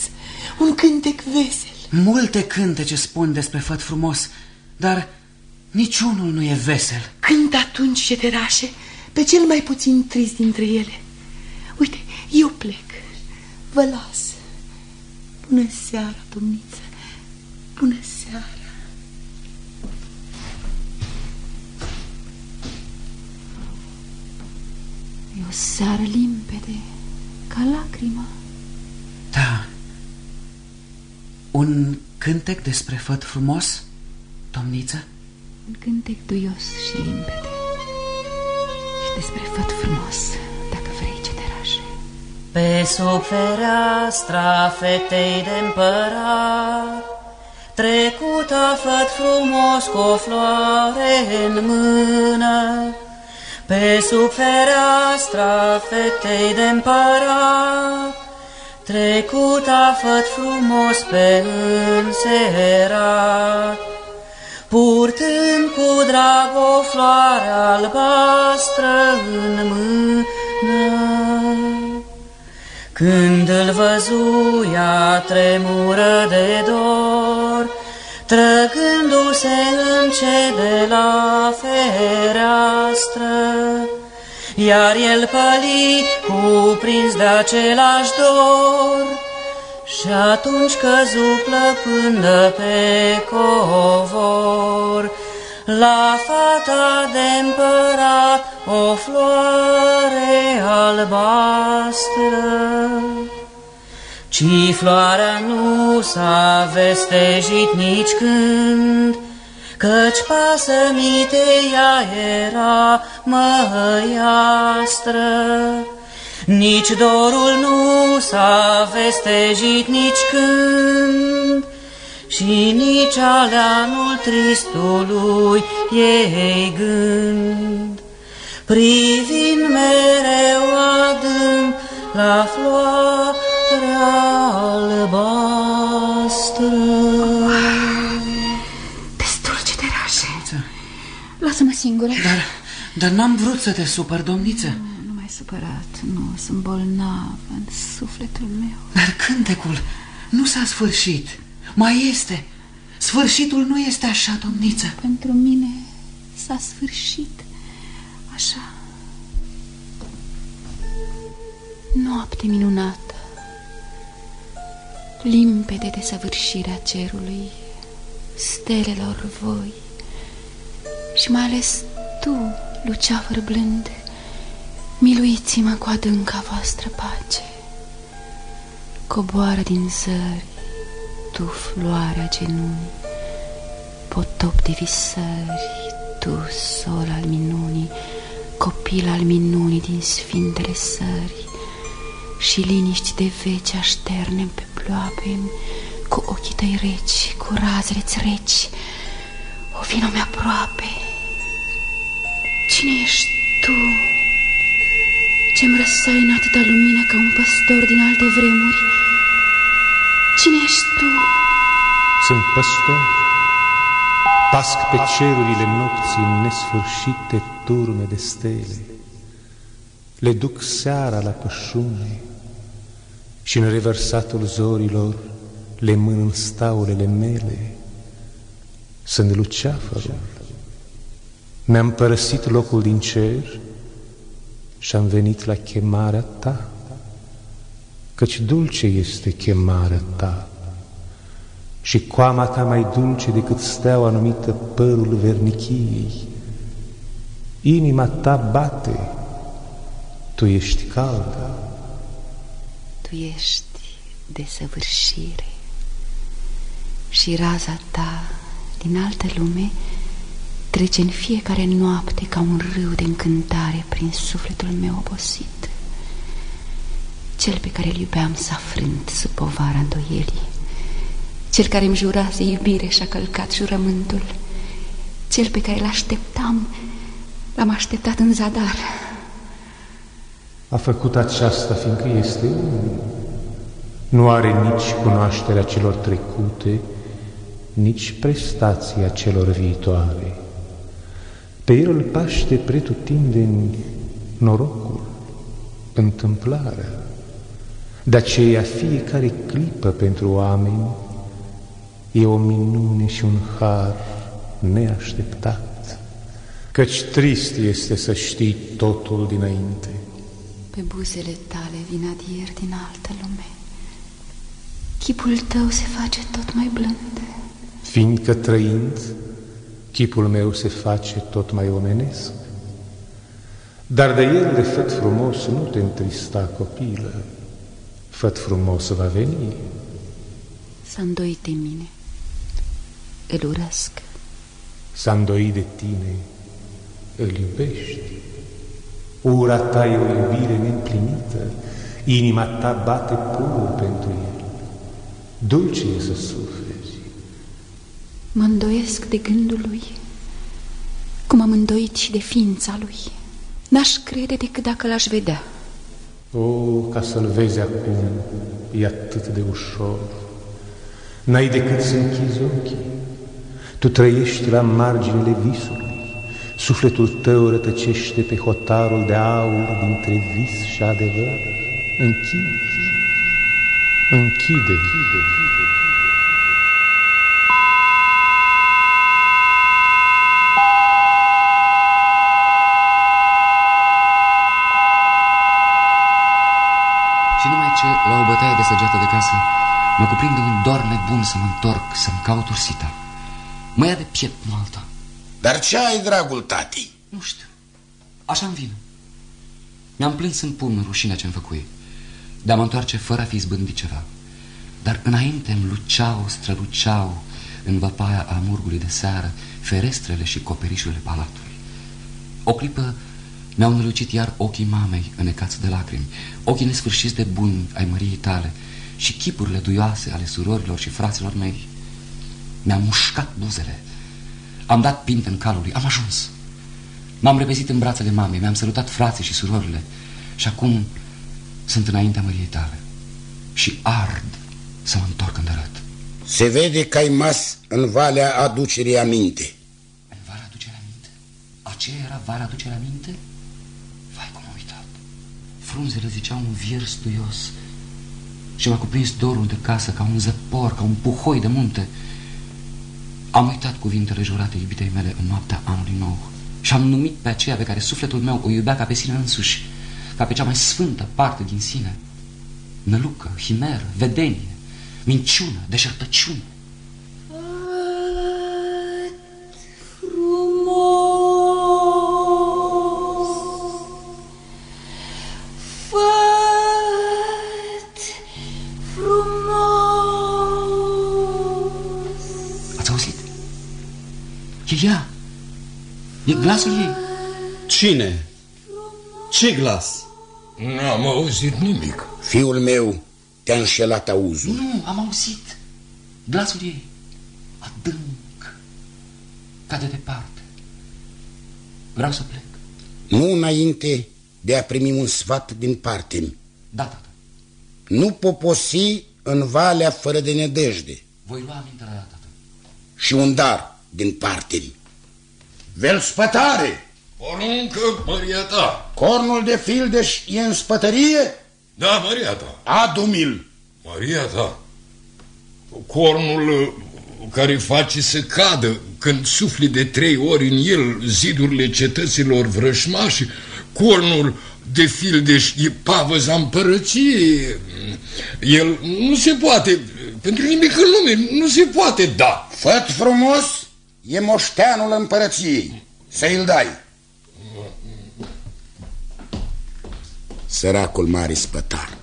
Speaker 3: un cântec vesel.
Speaker 18: Multe cântece spun despre făt frumos, dar niciunul nu e vesel.
Speaker 3: Cânt atunci, ceterașe, pe cel mai puțin trist dintre ele. Uite, eu plec, vă las. Bună seara, domniță, bună
Speaker 5: seară limpede, ca lacrima.
Speaker 18: Da. Un cântec despre făt frumos, domniță?
Speaker 5: Un cântec duios și limpede. Și despre făt frumos, dacă vrei, ceterașe.
Speaker 20: Pe sub fereastra fetei de împărat Trecuta făt frumos cu o floare în mână Pe sub fereastra fetei de împărat Trecuta făt frumos pe înserat Purtând cu drag o floare albastră în mână când îl văzuia tremură de dor, Trăgându-se încet de la fereastră, Iar el păli cuprins de același dor, Și atunci căzu plăpândă pe covor, la fata de împărat o floare albastră. Ci floarea nu s-a vestejit nici când, Căci pasămite ea era măiastră. Nici dorul nu s-a vestejit nici când, și nici aleanul tristului ei gând. Privind mereu adânc la floarea albastră.
Speaker 5: Destul ce te rașe. Lasă-mă singură.
Speaker 18: Dar, dar n-am vrut să te supăr, domniță.
Speaker 5: Nu, nu mai supărat, nu, sunt bolnav în sufletul meu.
Speaker 18: Dar cântecul nu s-a sfârșit. Mai este. Sfârșitul nu este așa, domniță.
Speaker 5: Pentru mine s-a sfârșit așa. Noapte minunată, limpede de săvârșirea cerului, stelelor voi și mai ales tu, luceafăr blând, miluiți-mă cu adânca voastră pace. Coboară din zări, tu, floarea genunii, potop de visări, tu, sol al minunii, copil al minunii din sfintele sări, și liniști de veci așternem pe ploape cu ochii tăi reci, cu razele-ți reci, o vină mi aproape. Cine ești tu? Ce-mi răsai în atâta lumină ca un păstor din alte vremuri? Cine ești tu?
Speaker 22: Sunt păstor. Pasc pe cerurile nopții în nesfârșite turme de stele. Le duc seara la pășune și în reversatul zorilor le mân în staulele mele. Sunt luceafărul. Mi-am părăsit locul din cer și am venit la chemarea ta, căci dulce este chemarea ta și coama ta mai dulce decât steaua numită părul vernichiei. Inima ta bate, tu ești caldă.
Speaker 5: Tu ești de săvârșire și raza ta din altă lume trece în fiecare noapte ca un râu de încântare prin sufletul meu obosit. Cel pe care îl iubeam s-a frânt sub povara îndoielii. Cel care îmi jurase iubire și-a călcat jurământul. Cel pe care l-așteptam, l-am așteptat în zadar.
Speaker 22: A făcut aceasta fiindcă este unul. Nu are nici cunoașterea celor trecute, nici prestația celor viitoare. Pe el îl paște pretutindeni norocul, întâmplarea. De aceea fiecare clipă pentru oameni e o minune și un har neașteptat, căci trist este să știi totul dinainte.
Speaker 5: Pe buzele tale vin adier din altă lume. Chipul tău se face tot mai blând.
Speaker 22: Fiindcă trăind, chipul meu se face tot mai omenesc. Dar de el de făt frumos nu te întrista copilă, făt frumos va veni.
Speaker 5: S-a îndoit de mine, îl urăsc.
Speaker 22: S-a îndoit de tine, îl iubești. Ura ta e o iubire neîmplinită, inima ta bate pur pentru el. Dulce e să suferi.
Speaker 5: Mă îndoiesc de gândul lui, cum am îndoit și de ființa lui. N-aș crede decât dacă l-aș vedea.
Speaker 22: O, ca să-l vezi acum, e atât de ușor. N-ai decât să închizi ochii. Tu trăiești la marginile visului. Sufletul tău rătăcește pe hotarul de aur dintre vis și adevăr. Închide, închide, închide.
Speaker 14: Și numai ce, la o bătaie de săgeată de casă, mă cuprinde un dor nebun să mă întorc, să-mi caut ursita. Mă ia de piept, nu alta.
Speaker 17: Dar ce ai, dragul tati?
Speaker 14: Nu știu. Așa-mi vine. Mi-am plâns în pumn rușinea ce-mi făcui. De a mă întoarce fără a fi zbândit ceva. Dar înainte îmi luceau, străluceau în văpaia amurgului de seară ferestrele și coperișurile palatului. O clipă mi-au nălucit iar ochii mamei înecați de lacrimi, ochii nesfârșiți de bun ai măriei tale și chipurile duioase ale surorilor și fraților mei. Mi-am mușcat buzele, am dat pinte în calul lui, am ajuns. M-am repezit în brațele mamei, mi-am salutat frații și surorile și acum sunt înaintea măriei tale și ard să mă întorc în dărât.
Speaker 17: Se vede că ai mas în valea aducerii aminte.
Speaker 14: În valea aducerii aminte? Aceea era valea aducerii aminte? Vai, cum am uitat. Frunzele ziceau un vier stuios și m-a cuprins dorul de casă ca un zăpor, ca un puhoi de munte. Am uitat cuvintele jurate iubitei mele în noaptea anului nou și am numit pe aceea pe care sufletul meu o iubea ca pe sine însuși, ca pe cea mai sfântă parte din sine. Nălucă, himeră, vedenie, minciună, deșertăciune. Glasul ei.
Speaker 15: Cine? Ce glas?
Speaker 23: N-am auzit nimic.
Speaker 17: Fiul meu, te-a înșelat auzul.
Speaker 14: Nu, am auzit. Glasul ei. Adânc. Ca de departe. Vreau să plec.
Speaker 17: Nu înainte de a primi un sfat din partea mi.
Speaker 14: Da, tată.
Speaker 17: Nu poposi în valea fără de nedejde.
Speaker 14: Voi lua aminte la ea, tată.
Speaker 17: Și un dar din partea mi. Vel spătare!
Speaker 23: Poruncă, măria ta.
Speaker 17: Cornul de fildeș e în spătărie?
Speaker 23: Da, măria ta.
Speaker 17: Adu-mi-l.
Speaker 23: Maria ta. Cornul uh, care face să cadă când sufli de trei ori în el zidurile cetăților vrășmași, cornul de fildeș e pavăza împărăției. El nu se poate, pentru nimic în lume, nu se poate da.
Speaker 17: Făt frumos e moșteanul împărăției. Să-i-l dai. Săracul mare spătar.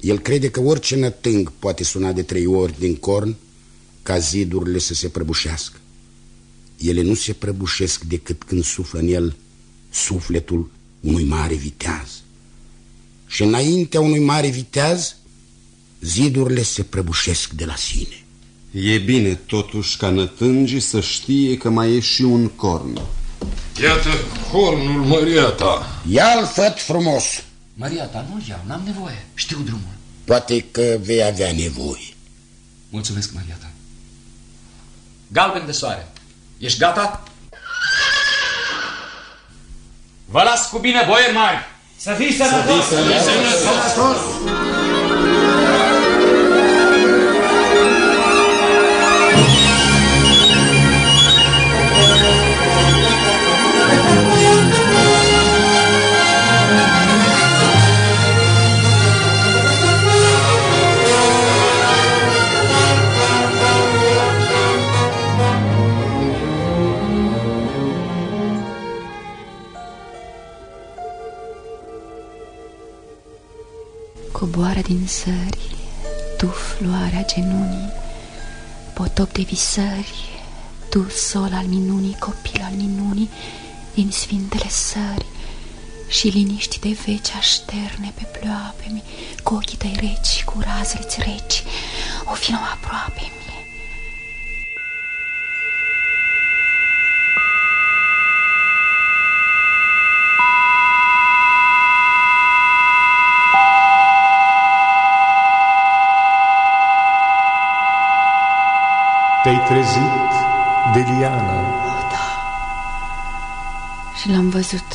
Speaker 17: El crede că orice nătâng poate suna de trei ori din corn ca zidurile să se prăbușească. Ele nu se prăbușesc decât când suflă în el sufletul unui mare viteaz. și înaintea unui mare viteaz, zidurile se prăbușesc de la sine.
Speaker 15: E bine totuși ca nătângii să știe că mai e și un corn.
Speaker 23: Iată cornul, Maria ta.
Speaker 17: Ia-l, făt frumos.
Speaker 14: Maria ta, nu-l iau, n-am nevoie. Știu drumul.
Speaker 17: Poate că vei avea nevoie.
Speaker 14: Mulțumesc, Maria ta. Galben de soare, ești gata? Vă las cu bine, boieri mari!
Speaker 18: Să fii sănătos!
Speaker 17: Să fii sănătos!
Speaker 5: Coboară din sări, tu floarea genunii, potop de visări, tu sol al minunii, copil al minunii, din sfintele sări, și liniști de veci așterne pe ploape-mi, cu ochii tăi reci, cu razele-ți reci, o vină aproape-mi.
Speaker 22: Te-ai trezit de liana.
Speaker 5: Și l-am văzut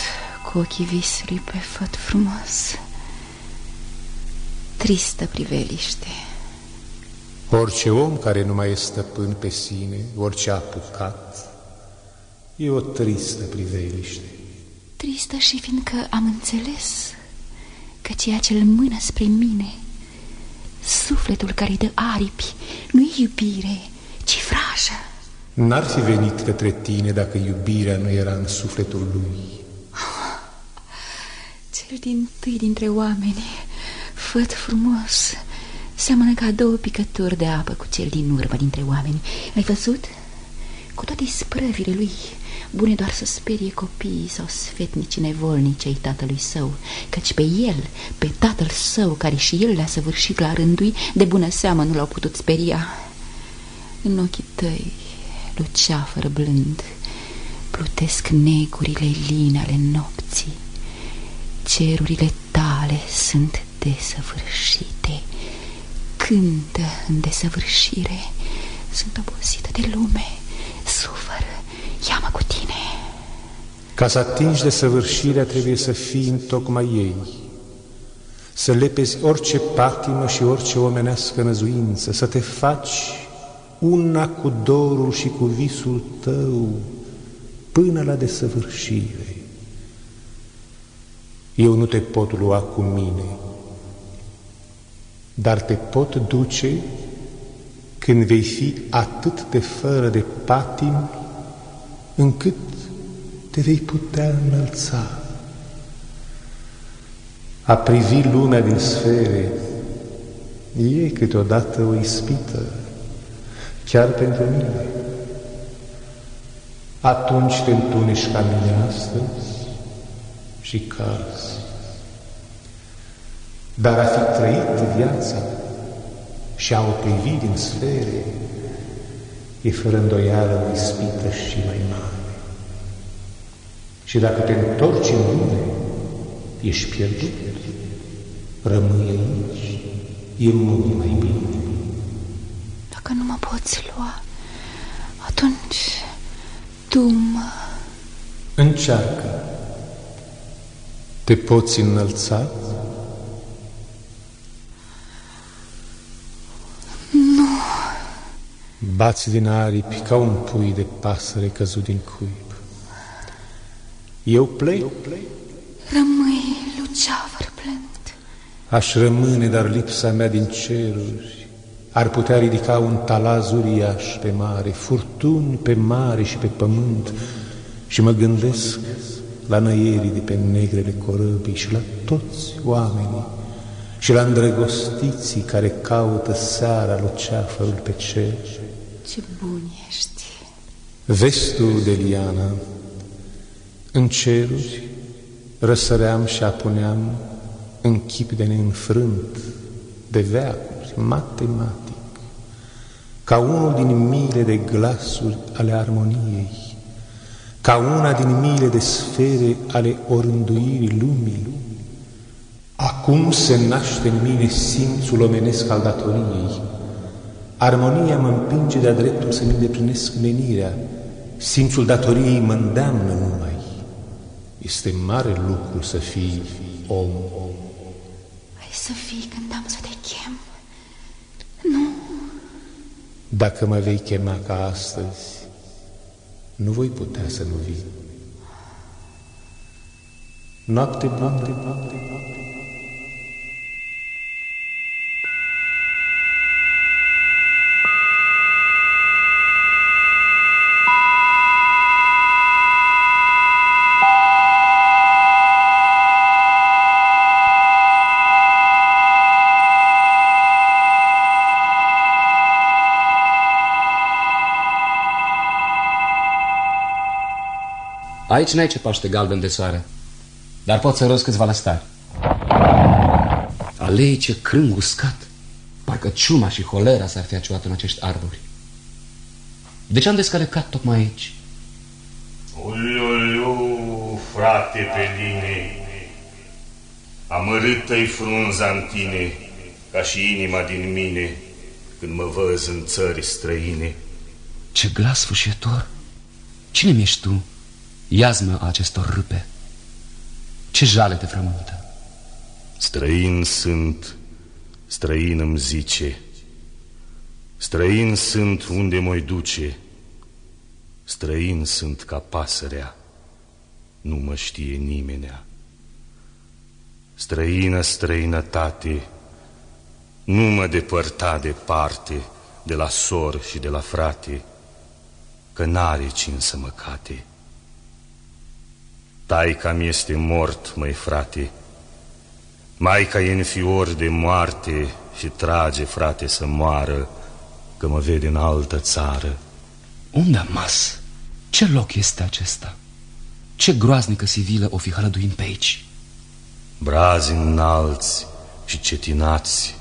Speaker 5: cu ochii visului pe făt frumos. Tristă priveliște.
Speaker 22: Orice om care nu mai e stăpân pe sine, orice a apucat, e o tristă priveliște.
Speaker 5: Tristă și fiindcă am înțeles că ceea ce îl mână spre mine, sufletul care-i dă aripi, nu-i iubire, ci vrajă.
Speaker 22: N-ar fi venit către tine dacă iubirea nu era în sufletul lui.
Speaker 5: Cel din tâi dintre oameni, făt frumos, seamănă ca două picături de apă cu cel din urmă dintre oameni. L-ai văzut? Cu toate sprăvile lui, bune doar să sperie copiii sau sfetnici nevolnici ai tatălui său, căci pe el, pe tatăl său, care și el le-a săvârșit la rândui, de bună seamă nu l-au putut speria. În ochii tăi, luceafăr blând, plutesc negurile line ale nopții. Cerurile tale sunt desăvârșite, cântă în desăvârșire. Sunt obosită de lume, sufăr, ia-mă cu tine.
Speaker 22: Ca să atingi desăvârșirea trebuie să fii în tocmai ei, să lepezi orice patimă și orice omenească năzuință, să te faci una cu dorul și cu visul tău până la desăvârșire. Eu nu te pot lua cu mine, dar te pot duce când vei fi atât de fără de patim încât te vei putea înălța. A privi lumea din sfere e câteodată o ispită, chiar pentru mine. Atunci te întunești ca mine astăzi și cazi. Dar a fi trăit viața și a o privi din sfere e fără îndoială o ispită și mai mare. Și dacă te întorci în lume, ești pierdut. Rămâi aici, e mult mai bine.
Speaker 5: Dacă nu mă poți lua, atunci tu mă...
Speaker 22: Încearcă. Te poți înălța?
Speaker 5: Nu.
Speaker 22: Bați din aripi ca un pui de pasăre căzut din cuib. Eu plec?
Speaker 5: Rămâi, luceafăr blând.
Speaker 22: Aș rămâne, dar lipsa mea din ceruri ar putea ridica un talaz uriaș pe mare, furtuni pe mare și pe pământ și mă gândesc la năierii de pe negrele corăbii și la toți oamenii și la îndrăgostiții care caută seara luceafărul pe cer.
Speaker 5: Ce bun ești!
Speaker 22: Vestul de liana, în ceruri răsăream și apuneam în chip de neînfrânt, de veacuri, matematic, ca unul din miile de glasuri ale armoniei, ca una din miile de sfere ale orânduirii lumii. Acum se naște în mine simțul omenesc al datoriei. Armonia mă împinge de-a dreptul să-mi îndeplinesc menirea. Simțul datoriei mă îndeamnă numai. Este mare lucru să fii om.
Speaker 5: Ai să fii când am să te chem. Nu.
Speaker 22: Dacă mă vei chema ca astăzi, nu voi putea să nu vin. Noapte bună, noapte, noapte, noapte.
Speaker 14: Aici n-ai ce paște galben de soare, dar pot să rost câțiva lăstari. Alei ce crâng uscat, parcă ciuma și holera s-ar fi aciuat în acești arbori. De ce am descălecat tocmai aici?
Speaker 8: Uliuliu, frate Peline, amărâtă-i frunza în tine, ca și inima din mine, când mă văz în țări străine.
Speaker 14: Ce glas sfâșietor! Cine mi-ești tu? Iazmă a acestor râpe. Ce jale te frământă?
Speaker 8: Străin sunt, străin îmi zice, Străin sunt unde mă duce, Străin sunt ca pasărea, nu mă știe nimenea. Străină străinătate, nu mă depărta departe de la sor și de la frate, că n-are cine să mă cate. Taica mi este mort, măi frate, Maica e în fior de moarte și trage, frate, să moară, că mă vede în altă țară.
Speaker 14: Unde mas? Ce loc este acesta? Ce groaznică sivilă o fi hălăduind pe aici?
Speaker 8: Brazi înalți și cetinați,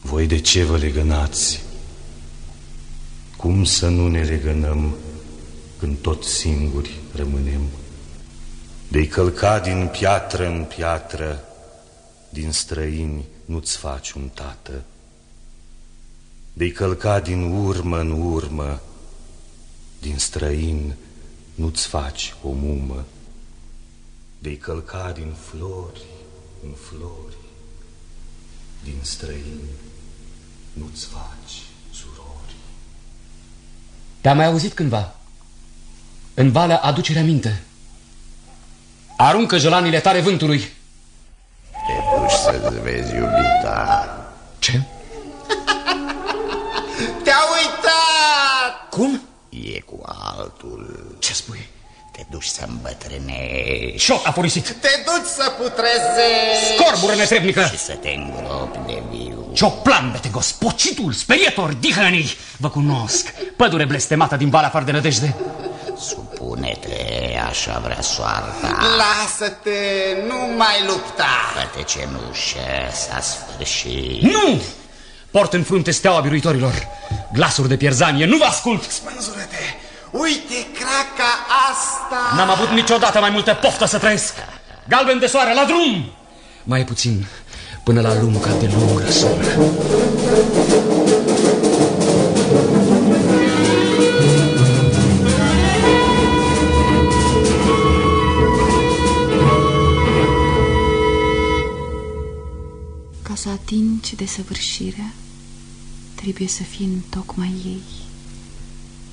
Speaker 8: voi de ce vă legănați? Cum să nu ne legănăm când tot singuri rămânem? De-i călca din piatră în piatră, din străini nu-ți faci un tată. De-i călca din urmă în urmă, din străin nu-ți faci o mumă. De-i călca din flori în flori, din străin nu-ți faci surori.
Speaker 14: Te-am mai auzit cândva? În valea aducerea minte. Aruncă jolanile tale vântului.
Speaker 17: Te duci să-ți vezi iubita.
Speaker 14: Ce? *laughs*
Speaker 17: Te-a uitat!
Speaker 14: Cum?
Speaker 17: E cu altul.
Speaker 14: Ce spui?
Speaker 17: Te duci să îmbătrânești.
Speaker 14: Șoc a furisit.
Speaker 17: Te duci să putrezești.
Speaker 14: Scorbură netrebnică.
Speaker 17: Și să te îngropi de viu.
Speaker 14: Cioplan de te gospodicitul, sperietor, dihănii. Vă cunosc. Pădure blestemată din Valea Far de Nădejde.
Speaker 17: Supune-te, așa vrea soarta.
Speaker 24: Lasă-te, nu mai lupta.
Speaker 17: Fă-te cenușă, s-a sfârșit.
Speaker 14: Nu! Port în frunte steaua biruitorilor. Glasuri de pierzanie, nu vă ascult!
Speaker 24: Spânzură-te! Uite craca asta!
Speaker 14: N-am avut niciodată mai multă poftă să trăiesc. Galben de soare, la drum! Mai puțin, până la lunga de lung răsună.
Speaker 5: Atingi desăvârșirea, trebuie să fii în tocmai ei,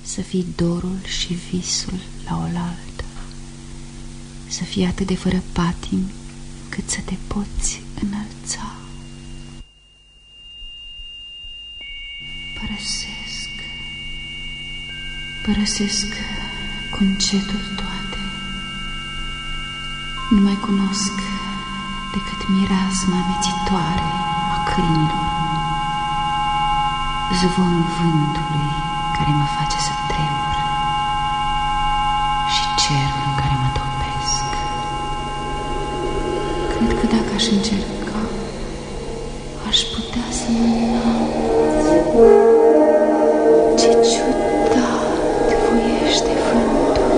Speaker 5: să fii dorul și visul la oaltă, să fii atât de fără patimi cât să te poți înălța. Părăsesc, părăsesc cu încetul toate. Nu mai cunosc decât mireasma amețitoare a câinilor, zvonul vântului care mă face să tremur și cerul în care mă topesc. Cred că dacă aș aș încerca, aș putea să Ce ciudat voiește vântul,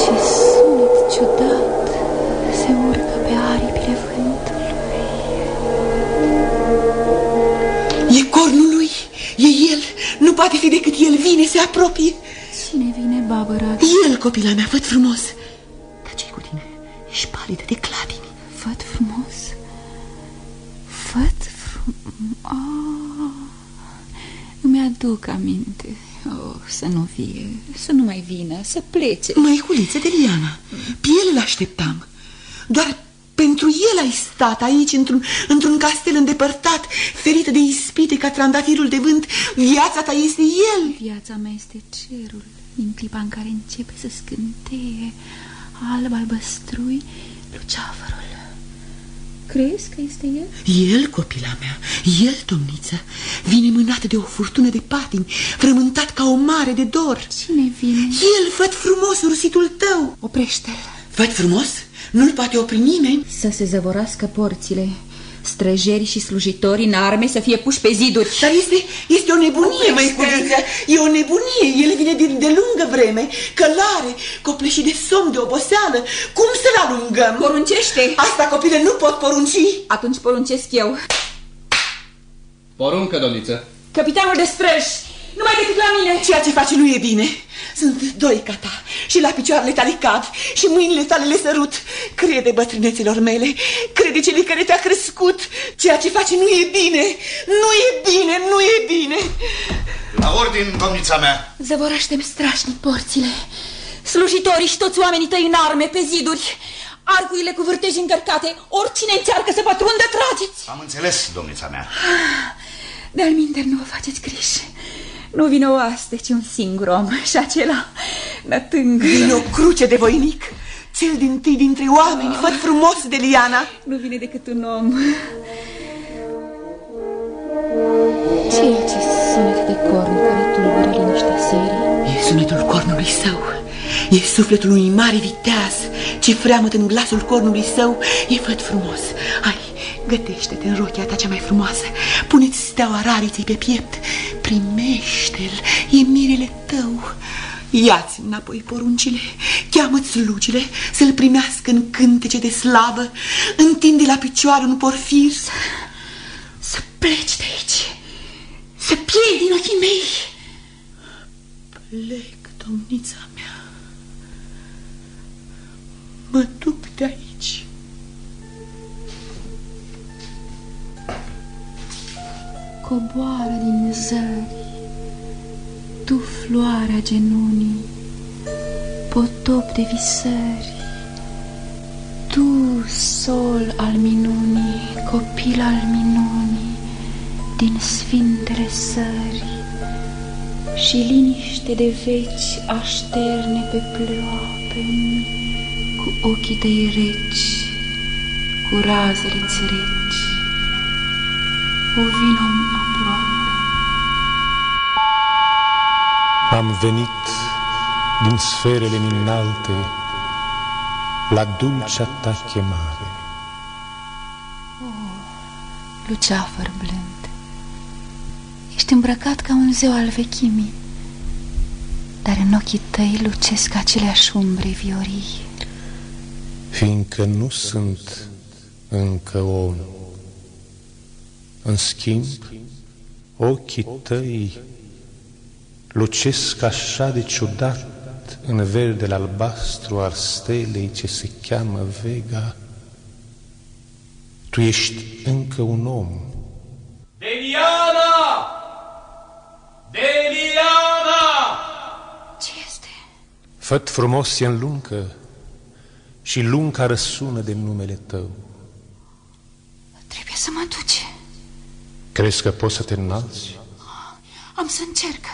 Speaker 5: ce sunet ciudat se
Speaker 3: apropie.
Speaker 5: Cine vine, babă dragă?
Speaker 3: El, copila mea, văd frumos. Dar ce cu tine? Ești palidă de clatini.
Speaker 5: Văd frumos. Văd frumos. Oh, îmi aduc aminte. Oh, să nu vie, să nu mai vină, să plece.
Speaker 3: Măiculiță de Liana, pe el îl așteptam. Doar pentru el ai stat aici, într-un într, -un, castel îndepărtat, ferită de ispite ca trandafirul de vânt. Viața ta este el.
Speaker 5: Viața mea este cerul din clipa în care începe să scânteie alb-albăstrui luceafărul. Crezi că este el?
Speaker 3: El, copila mea, el, domniță, vine mânat de o furtună de patini, frământat ca o mare de dor.
Speaker 5: Cine vine?
Speaker 3: El, văd frumos, ursitul tău.
Speaker 5: Oprește-l.
Speaker 3: Văd frumos? Nu-l poate opri nimeni?
Speaker 5: Să se zăvorască porțile străjerii și slujitorii în arme să fie puși pe ziduri.
Speaker 3: Dar este, este o nebunie, măiculiță, e o nebunie. El vine de, de lungă vreme, călare, copleșit de somn, de oboseală. Cum să-l alungăm?
Speaker 5: Poruncește!
Speaker 3: Asta, copile, nu pot porunci.
Speaker 5: Atunci poruncesc eu.
Speaker 6: Poruncă, domniță.
Speaker 5: Capitanul de străji, numai decât la mine.
Speaker 3: Ceea ce face nu e bine. Sunt doi ca ta și la picioarele tale cad și mâinile tale le sărut. Crede bătrâneților mele, crede celui care te-a crescut. Ceea ce face nu e bine, nu e bine, nu e bine.
Speaker 25: La ordin, domnița mea.
Speaker 5: Zăvorăște-mi strașnic porțile. Slujitorii și toți oamenii tăi în arme, pe ziduri. Arcurile cu vârteji încărcate, oricine încearcă să pătrundă, trageți.
Speaker 25: Am înțeles, domnița mea.
Speaker 5: De-al nu vă faceți griji. Nu vine o aste, ci un singur om *laughs* și acela nătâng.
Speaker 3: Vine o cruce de voinic, cel din tâi dintre oameni, făt frumos de Liana.
Speaker 5: Nu vine decât un om. ce e acest sunet de corn care tulbură liniștea serii?
Speaker 3: E sunetul cornului său. E sufletul unui mare viteaz ce freamăt în glasul cornului său. E făt frumos. Hai, Gătește-te în rochia ta cea mai frumoasă, pune-ți steaua rariței pe piept, primește-l, e mirele tău. Ia-ți înapoi poruncile, cheamă-ți slugile să-l primească în cântece de slavă, întinde la picioare un porfir. Să,
Speaker 5: să pleci de aici, să piei din ochii mei.
Speaker 3: Plec, domnița mea, mă duc de aici.
Speaker 5: Coboară din zări, tu floarea genunii, potop de visări, tu sol al minunii, copil al minunii, din sfintele sări, și liniște de veci așterne pe pleoape cu ochii tăi reci, cu razele înțelegi. O vino
Speaker 22: Am venit din sferele înalte la dulcea ta chemare.
Speaker 5: Oh, luceafăr blând, ești îmbrăcat ca un zeu al vechimii, dar în ochii tăi lucesc aceleași umbre viorii.
Speaker 22: Fiindcă nu sunt încă om, în schimb, ochii tăi lucesc așa de ciudat în verdele albastru al stelei ce se cheamă Vega. Tu ești încă un om.
Speaker 16: Deliana! Deliana!
Speaker 5: Ce este?
Speaker 22: Făt frumos e în luncă și lunca răsună de numele tău.
Speaker 5: Trebuie să mă duce.
Speaker 22: Crezi că poți să te înalți?
Speaker 5: Am să încerc.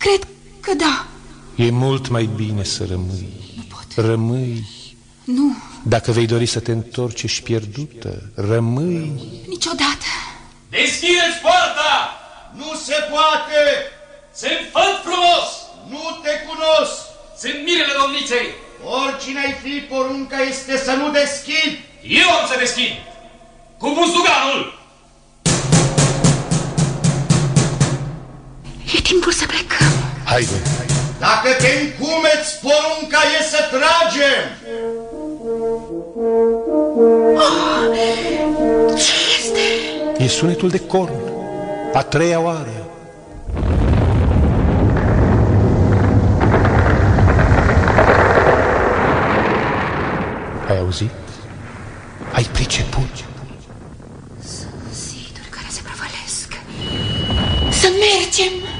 Speaker 5: Cred că da.
Speaker 22: E mult mai bine să rămâi.
Speaker 5: Nu pot.
Speaker 22: Rămâi.
Speaker 5: Nu.
Speaker 22: Dacă vei dori să te întorci, ești pierdută. Rămâi.
Speaker 5: Niciodată.
Speaker 16: Deschideți poarta!
Speaker 25: Nu se poate!
Speaker 16: Sunt făt frumos!
Speaker 25: Nu te cunosc!
Speaker 16: Sunt mirele domniței! Oricine ai fi, porunca este să nu deschid.
Speaker 14: Eu am să deschid! Cu buzduganul!
Speaker 4: E timpul să plecăm.
Speaker 22: Haide.
Speaker 16: Dacă te încumeți, porunca e să tragem.
Speaker 4: Oh, ce este?
Speaker 22: E sunetul de corn. A treia oară. Ai auzit? Ai priceput?
Speaker 4: Sunt ziduri care se prăvălesc. Să mergem!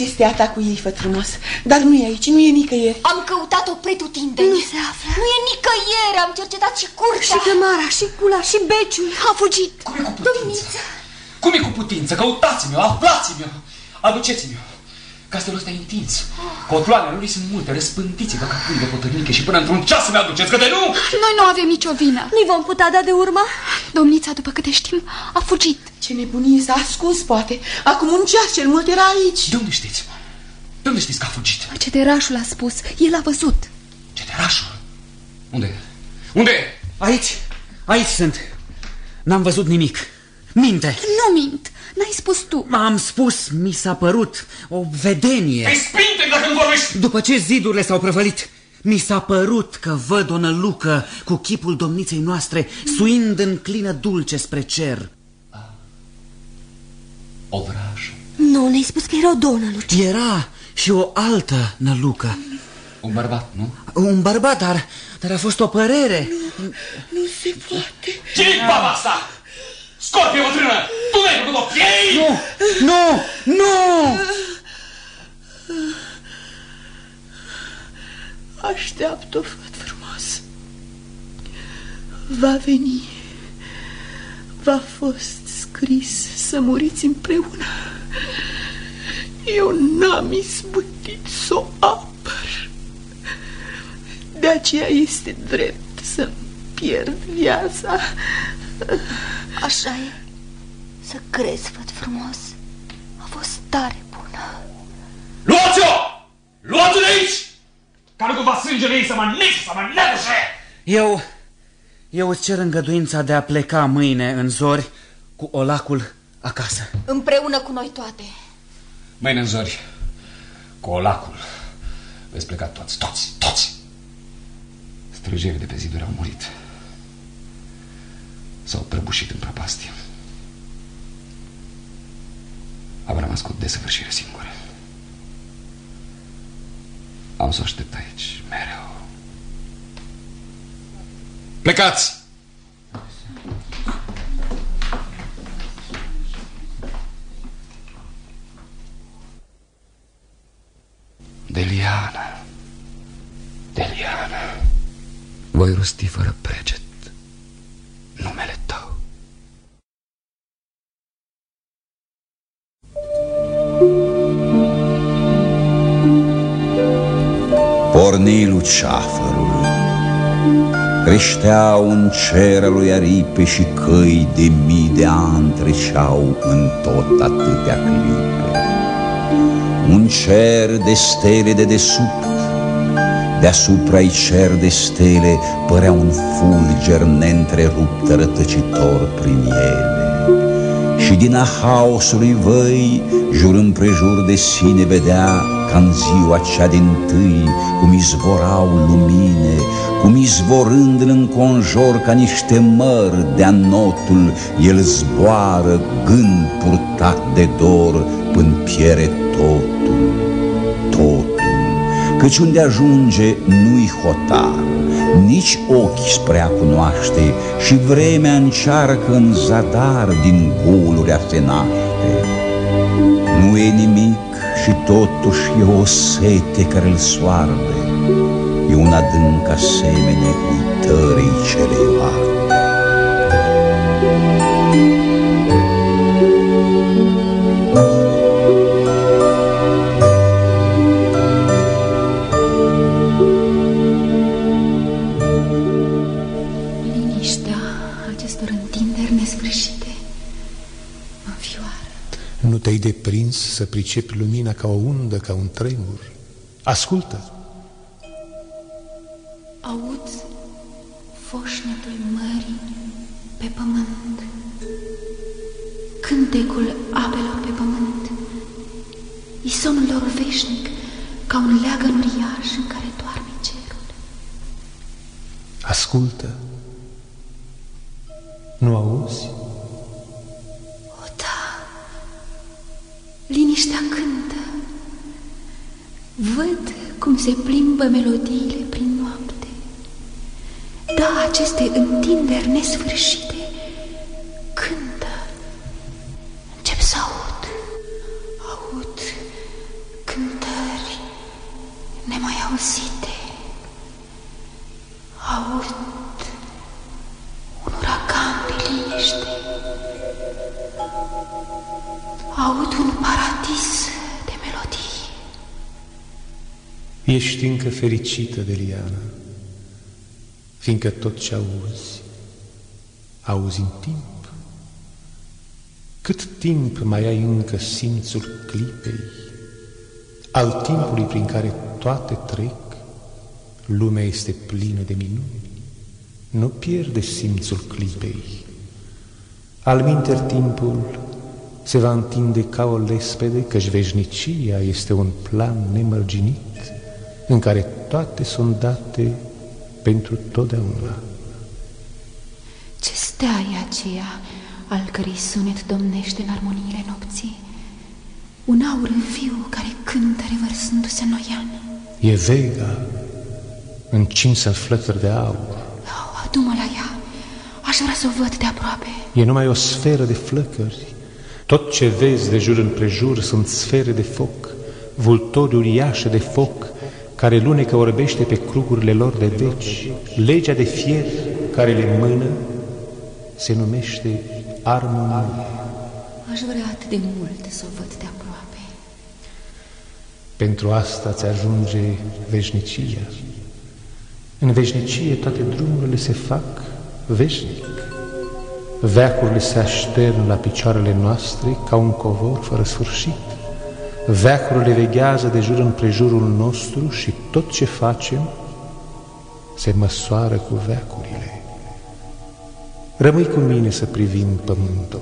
Speaker 3: Aici este ata cu ei, făt frumos. Dar nu e aici, nu e nicăieri.
Speaker 19: Am căutat-o pretutindeni.
Speaker 4: Nu se află.
Speaker 19: Nu e nicăieri, am cercetat și curtea.
Speaker 4: Și cămara, și cula, și beciul. A fugit.
Speaker 14: Cum e cu putință? Cum e cu putință? Căutați-mi-o, aflați-mi-o, aduceți-mi-o. Castelul ăsta e întins. Cotloanele lui sunt multe, răspântiți-vă ca pui de potărniche și până într-un ceas să-mi aduceți, că de nu...
Speaker 4: Noi nu avem nicio vină.
Speaker 19: Nu-i vom putea da de urmă?
Speaker 4: Domnița, după câte știm, a fugit.
Speaker 3: Ce nebunie s-a ascuns, poate. Acum un ceas cel mult era aici.
Speaker 14: De unde știți? De unde știți că a fugit?
Speaker 4: Ceterașul a spus. El a văzut.
Speaker 14: Ceterașul? Unde e? Unde e?
Speaker 18: Aici, aici sunt. N-am văzut nimic. Minte.
Speaker 4: Nu mint. N-ai spus tu.
Speaker 18: Am spus, mi s-a părut o vedenie.
Speaker 14: Te spinte dacă nu vorbești!
Speaker 18: După ce zidurile s-au prăvălit, mi s-a părut că văd o nălucă cu chipul domniței noastre suind în clină dulce spre cer.
Speaker 14: O vrajă.
Speaker 19: Nu, ne-ai spus că era o donă, Luci.
Speaker 18: Era și o altă nălucă.
Speaker 14: Un bărbat, nu?
Speaker 18: Un bărbat, dar, dar a fost o părere.
Speaker 3: Nu, nu se poate.
Speaker 14: Ce-i baba asta? Scorpie bătrână! Tu n-ai făcut-o piei?
Speaker 18: Nu, nu, nu!
Speaker 3: Așteaptă-o, făt frumos. Va veni. V-a fost scris să muriți împreună. Eu n-am izbutit să o apăr. De aceea este drept să pierd viața. *laughs*
Speaker 19: Așa e. Să crezi, făt frumos. A fost tare bună.
Speaker 14: Luați-o! Luați-o de aici! Ca nu cumva sângele ei să mă nici, să mă nebușe!
Speaker 18: Eu, eu îți cer îngăduința de a pleca mâine în zori cu olacul acasă.
Speaker 19: Împreună cu noi toate.
Speaker 14: Mâine în zori, cu olacul, veți pleca toți, toți, toți. Străjerii de pe ziduri au murit. S-au prăbușit în prăpastie. Am rămas cu desăvârșire singură. Am să o aștept aici, mereu. Plecați! Deliana, Deliana, voi rosti fără preget numele tău.
Speaker 26: Porni luceafărul Creșteau în cer lui aripe și căi de mii de ani treceau în tot atâtea clipe. Un cer de stele de desubt, deasupra-i cer de stele părea un fulger neîntrerupt rătăcitor prin ele. Și din a haosului văi, jur împrejur de sine vedea ca în ziua cea din tâi, cum izvorau lumine, cum izvorând în înconjor ca niște măr de notul, el zboară gând purtat de dor până piere totul, totul. Căci unde ajunge nu-i hotar, nici ochi spre a cunoaște și vremea încearcă în zadar din goluri a se naște. Nu e nimic și totuși e o sete care îl soarbe, e un adânc asemene uitării celei arde.
Speaker 22: Să pricepi lumina ca o undă, ca un tremur. Ascultă! Ești încă fericită, Deliana, fiindcă tot ce auzi, auzi în timp. Cât timp mai ai încă simțul clipei, al timpului prin care toate trec, lumea este plină de minuni. Nu pierde simțul clipei. Al minter timpul se va întinde ca o lespede, căci veșnicia este un plan nemărginit, în care toate sunt date pentru totdeauna.
Speaker 5: Ce stea e aceea al cărei sunet domnește în armoniile nopții? Un aur viu care cântă revărsându-se în oiană.
Speaker 22: E vega, încinsă în flăcări de aur.
Speaker 5: Oh, adu-mă la ea. Aș vrea să o văd de aproape.
Speaker 22: E numai o sferă de flăcări. Tot ce vezi de jur împrejur sunt sfere de foc, vultori uriașe de foc, care lunecă orbește pe crugurile lor de veci. Legea de fier care le mână se numește armonie.
Speaker 5: Aș vrea atât de mult să o văd de aproape.
Speaker 22: Pentru asta ți ajunge veșnicia. În veșnicie toate drumurile se fac veșnic. Veacurile se aștern la picioarele noastre ca un covor fără sfârșit. Veacurile veghează de jur împrejurul nostru și tot ce facem se măsoară cu veacurile. Rămâi cu mine să privim pământul.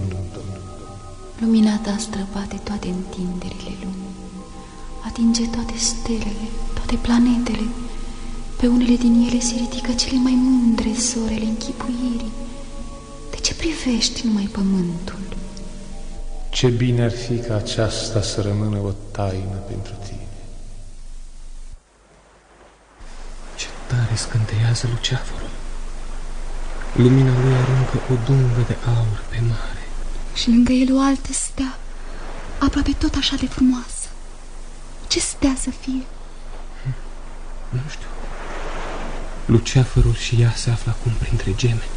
Speaker 5: Lumina ta străbate toate întinderile lumii. Atinge toate stelele, toate planetele. Pe unele din ele se ridică cele mai mândre sorele închipuirii. De ce privești numai pământul?
Speaker 22: Ce bine ar fi ca aceasta să rămână o taină pentru tine.
Speaker 14: Ce tare scânteiază luceafărul. Lumina lui aruncă o dungă de aur pe mare.
Speaker 5: Și lângă el o altă stea, aproape tot așa de frumoasă. Ce stea să fie?
Speaker 14: Nu știu. Luceafărul și ea se află acum printre gemeni.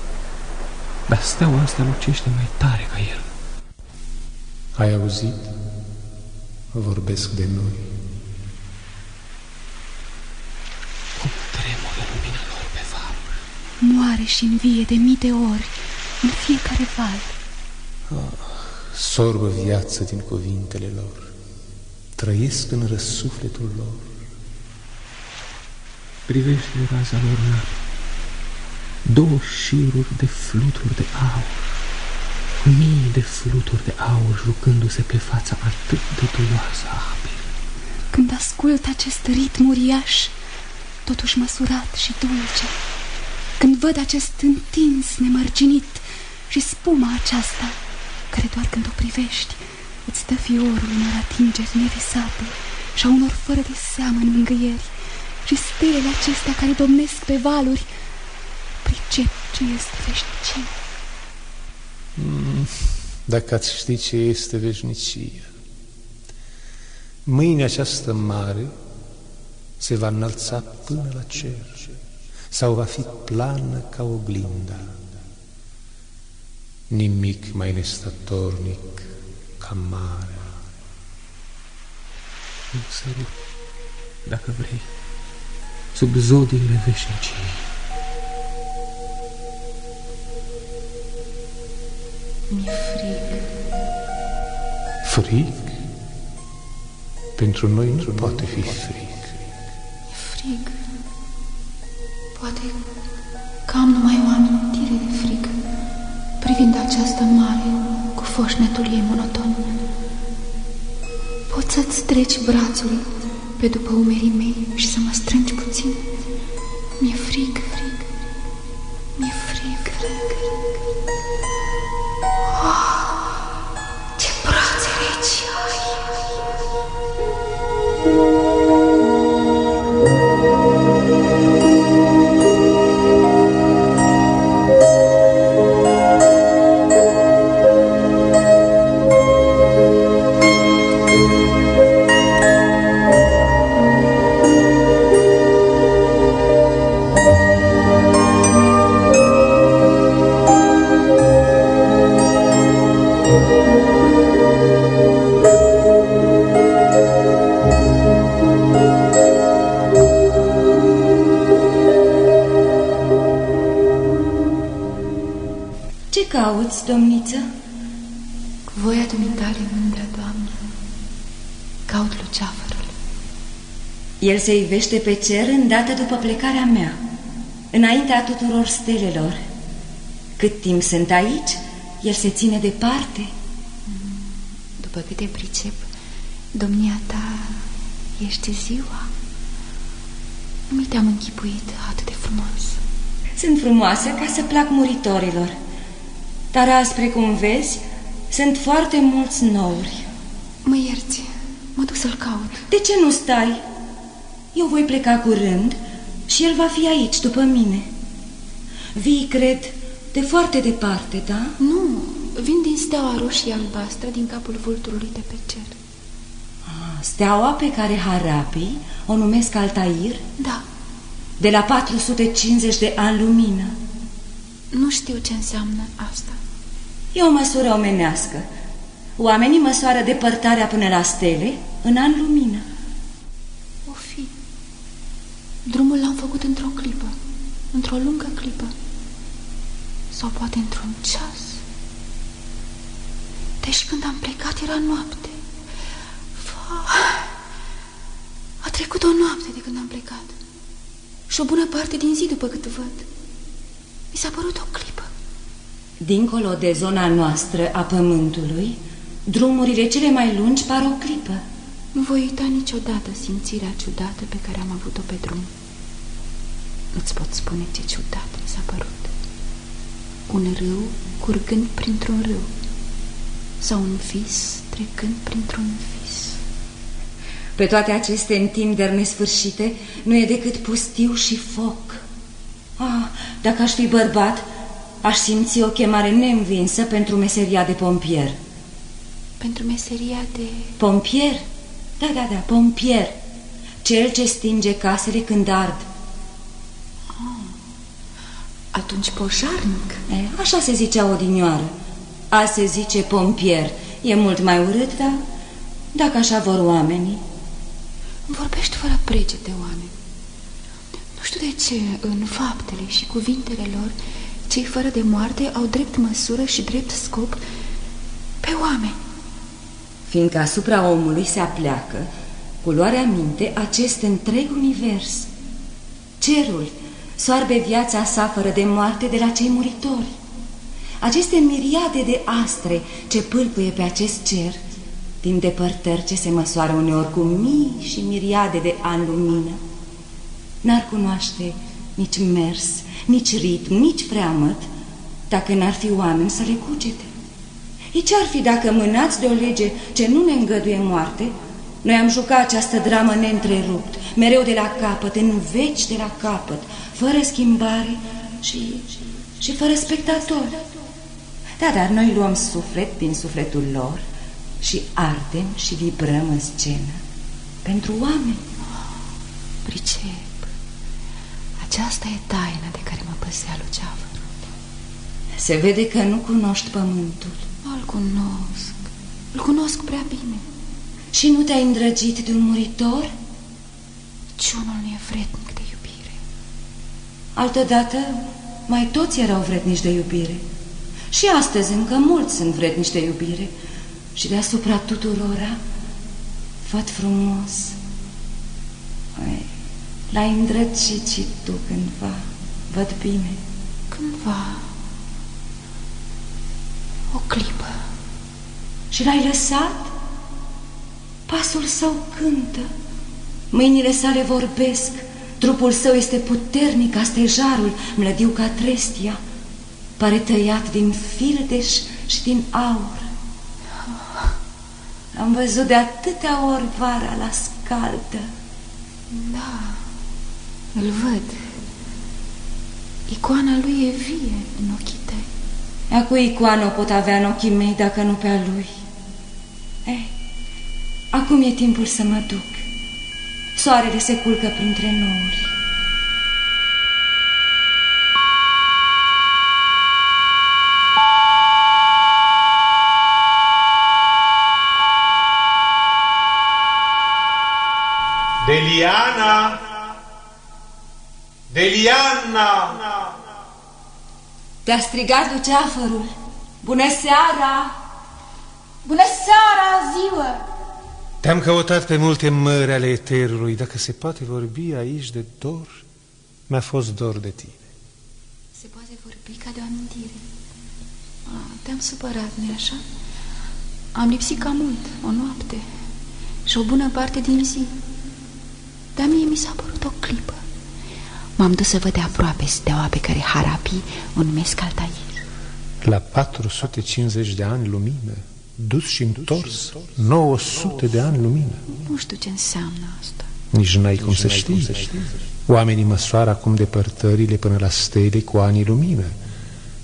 Speaker 14: Dar steaua asta lucește mai tare ca el.
Speaker 22: Ai auzit? Vorbesc de noi.
Speaker 14: Cum tremură lumina lor pe valuri.
Speaker 5: Moare și învie de mii de ori în fiecare val.
Speaker 22: Ah, sorbă viață din cuvintele lor. Trăiesc în răsufletul lor.
Speaker 14: Privește raza lor în apă. Două șiruri de fluturi de aur. Mii de fluturi de aur jucându-se pe fața atât de duioasă a apei.
Speaker 5: Când ascult acest ritm uriaș, totuși măsurat și dulce, când văd acest întins nemărginit și spuma aceasta, care doar când o privești, îți dă fiorul unor atingeri nevisate și a unor fără de seamă în mângâieri, și stelele acestea care domnesc pe valuri, pricep ce este veșnicie.
Speaker 22: Mm, dacă ați ști ce este veșnicia. Mâine această mare se va înălța până la cer sau va fi plană ca oglinda. Nimic mai nestatornic ca marea.
Speaker 27: Un sărut, dacă vrei, sub zodiile veșniciei.
Speaker 5: Mi-e frig.
Speaker 22: Frig? Pentru noi nu poate fi frig.
Speaker 5: E frig. Poate că am numai o amintire de frig, privind această mare cu foșnetul ei monoton. Poți să-ți treci brațul pe după umerii mei și să mă strângi puțin? Mi-e frig,
Speaker 28: El se ivește pe cer îndată după plecarea mea, înaintea tuturor stelelor. Cât timp sunt aici, el se ține departe.
Speaker 5: După câte pricep, domnia ta ești ziua. Nu mi te-am închipuit atât de frumos.
Speaker 28: Sunt frumoasă ca să plac muritorilor, dar azi, precum vezi, sunt foarte mulți nouri.
Speaker 5: Mă ierți, mă duc să-l caut.
Speaker 28: De ce nu stai? Eu voi pleca curând și el va fi aici după mine. Vii, cred, de foarte departe, da?
Speaker 5: Nu, vin din steaua roșie albastră din capul vulturului de pe cer.
Speaker 28: Steaua pe care harapii o numesc Altair?
Speaker 5: Da.
Speaker 28: De la 450 de ani lumină.
Speaker 5: Nu știu ce înseamnă asta.
Speaker 28: E o măsură omenească. Oamenii măsoară depărtarea până la stele în an lumină.
Speaker 5: O fi. Drumul l-am făcut într-o clipă, într-o lungă clipă. Sau poate într-un ceas. Deci când am plecat era noapte. Fa... A trecut o noapte de când am plecat. Și o bună parte din zi după cât văd. Mi s-a părut o clipă.
Speaker 28: Dincolo de zona noastră a pământului, drumurile cele mai lungi par o clipă.
Speaker 5: Nu voi uita niciodată simțirea ciudată pe care am avut-o pe drum. Nu-ți pot spune ce ciudat mi s-a părut. Un râu curgând printr-un râu sau un vis trecând printr-un vis.
Speaker 28: Pe toate aceste întinderi nesfârșite nu e decât pustiu și foc. Ah, dacă aș fi bărbat, aș simți o chemare neînvinsă pentru meseria de pompier.
Speaker 5: Pentru meseria de...
Speaker 28: Pompier? Da, da, da, pompier. Cel ce stinge casele când ard.
Speaker 5: Oh, atunci poșarnic.
Speaker 28: E, așa se zicea odinioară. A se zice pompier. E mult mai urât, da? Dacă așa vor oamenii.
Speaker 5: Vorbești fără prece de oameni. Nu știu de ce în faptele și cuvintele lor cei fără de moarte au drept măsură și drept scop pe oameni.
Speaker 28: Fiindcă asupra omului se apleacă, cu luarea minte, acest întreg univers. Cerul soarbe viața sa fără de moarte de la cei muritori. Aceste miriade de astre ce pâlpâie pe acest cer, din depărtări ce se măsoară uneori cu mii și miriade de ani lumină, n-ar cunoaște nici mers, nici ritm, nici freamăt, dacă n-ar fi oameni să le cucete. E ce-ar fi dacă mânați de o lege ce nu ne îngăduie moarte, noi am jucat această dramă neîntrerupt, mereu de la capăt, în veci de la capăt, fără schimbare și, și fără spectator. Da, dar noi luăm suflet din sufletul lor și ardem și vibrăm în scenă.
Speaker 2: Pentru oameni.
Speaker 5: Pricep. Aceasta e taina de care mă păsea Luceafă.
Speaker 2: Se vede că nu cunoști pământul.
Speaker 5: Nu-l cunosc. Îl cunosc prea bine.
Speaker 2: Și nu te-ai îndrăgit de un muritor?
Speaker 5: Niciunul nu e vrednic de iubire.
Speaker 2: Altădată, mai toți erau vrednici de iubire. Și astăzi încă mulți sunt vrednici de iubire. Și deasupra tuturora, văd frumos. L-ai îndrăgit și tu cândva, văd bine.
Speaker 5: Cândva, o clipă.
Speaker 2: Și l-ai lăsat? Pasul său cântă, mâinile sale vorbesc, trupul său este puternic ca stejarul, mlădiu ca trestia, pare tăiat din fildeș și din aur. Am văzut de atâtea ori vara la scaldă.
Speaker 5: Da, îl văd. Icoana lui e vie în ochii tăi.
Speaker 2: Acu icoană o pot avea în ochii mei dacă nu pe a lui. Ei, acum e timpul să mă duc. Soarele se culcă printre nouri.
Speaker 22: Deliana! Deliana!
Speaker 2: Te-a strigat luceafărul. Bună seara!
Speaker 5: Bună seara, ziua!
Speaker 22: Te-am căutat pe multe mări ale eterului. Dacă se poate vorbi aici de dor, mi-a fost dor de tine.
Speaker 5: Se poate vorbi ca de o amintire. Te-am supărat, nu așa? Am lipsit cam mult, o noapte și o bună parte din zi. Dar mie mi s-a părut o clipă. M-am dus să văd de aproape steaua pe care harapii o numesc Altair.
Speaker 22: La 450 de ani lumină, dus și întors, 900 de ani lumină.
Speaker 5: Nu știu ce înseamnă asta.
Speaker 22: Nici n-ai cum să știi. Oamenii măsoară acum depărtările până la stele cu ani lumină.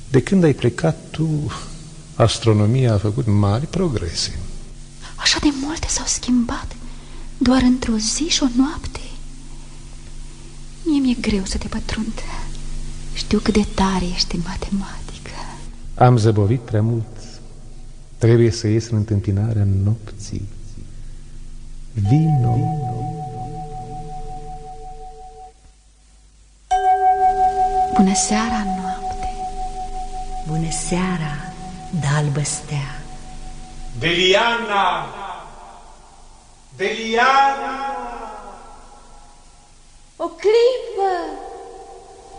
Speaker 22: De când ai plecat tu, astronomia a făcut mari progrese.
Speaker 5: Așa de multe s-au schimbat, doar într-o zi și o noapte. Mie mi-e greu să te pătrund. Știu cât de tare ești în matematică.
Speaker 22: Am zăbovit prea mult. Trebuie să ies în întâmpinarea nopții. Vino.
Speaker 5: Bună seara, noapte.
Speaker 2: Bună seara, dalbă stea.
Speaker 22: Deliana! Deliana!
Speaker 5: O clipă!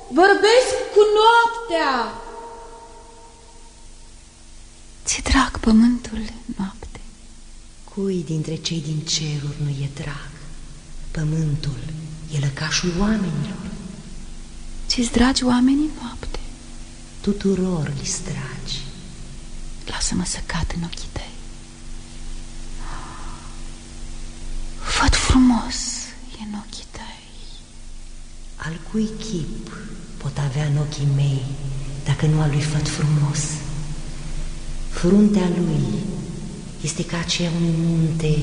Speaker 5: Vorbesc cu noaptea! Ți drag pământul noapte.
Speaker 2: Cui dintre cei din ceruri nu e drag? Pământul e lăcașul oamenilor.
Speaker 5: Ți-ți dragi oamenii noapte?
Speaker 2: Tuturor li dragi.
Speaker 5: Lasă-mă să cad în ochii tăi. Văd frumos e în ochii tăi.
Speaker 2: Al cui chip pot avea în ochii mei dacă nu al lui făt frumos? Fruntea lui este ca aceea un munte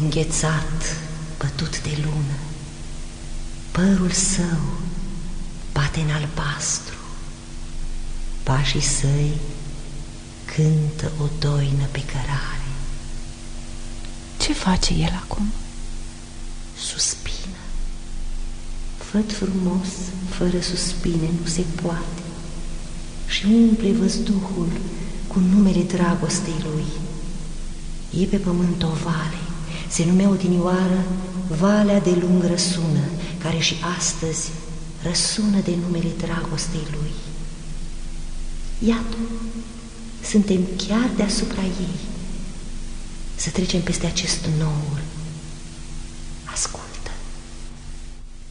Speaker 2: înghețat, bătut de lună. Părul său bate în albastru. Pașii săi cântă o doină pe cărare.
Speaker 5: Ce face el acum?
Speaker 2: Suspină. Făt frumos, fără suspine, nu se poate. Și umple văzduhul cu numele dragostei lui. E pe pământ o vale, se numea odinioară Valea de lung răsună, care și astăzi răsună de numele dragostei lui. Iată, suntem chiar deasupra ei. Să trecem peste acest nour. Ascultă.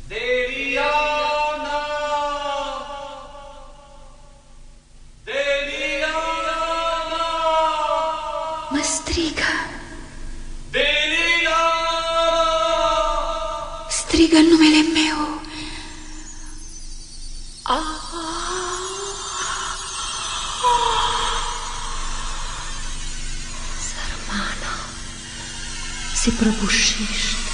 Speaker 22: Deliana!
Speaker 5: Strigă numele meu.
Speaker 2: Sărmana se prăbușește,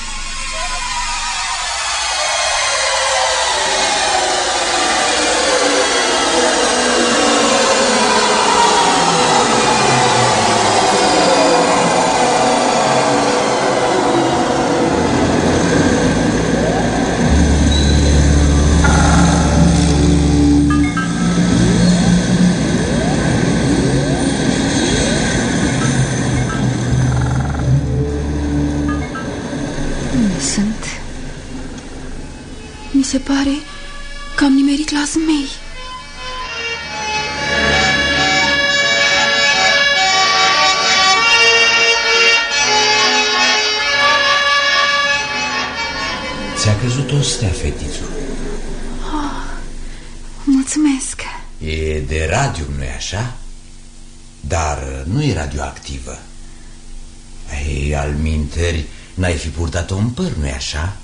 Speaker 12: n-ai fi purtat-o în păr, nu-i așa?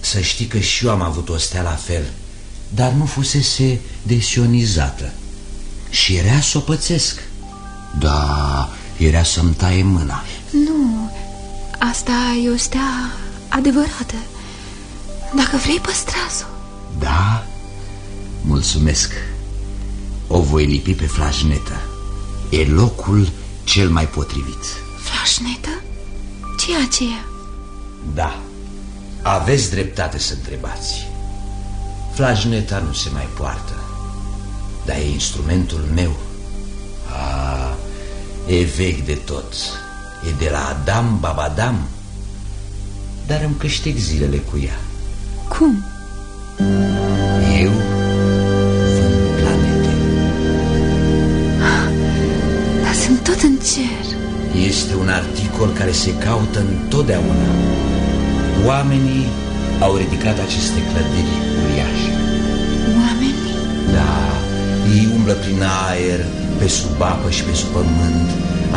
Speaker 12: Să știi că și eu am avut o stea la fel, dar nu fusese desionizată. Și era să o pățesc. Da, era să-mi taie mâna.
Speaker 5: Nu, asta e o stea adevărată. Dacă vrei, păstrează-o.
Speaker 12: Da? Mulțumesc. O voi lipi pe flașnetă. E locul cel mai potrivit.
Speaker 5: Flașnetă? Ce e aceea?
Speaker 12: Da, aveți dreptate să întrebați. Flașneta nu se mai poartă, dar e instrumentul meu. A, e vechi de tot. E de la Adam Babadam. Dar îmi câștig zilele cu ea.
Speaker 5: Cum?
Speaker 12: Eu vând planete.
Speaker 5: Dar sunt tot în cer.
Speaker 12: Este un articol care se caută întotdeauna. Oamenii au ridicat aceste clădiri uriașe.
Speaker 5: Oamenii?
Speaker 12: Da, ei umblă prin aer, pe sub apă și pe sub pământ,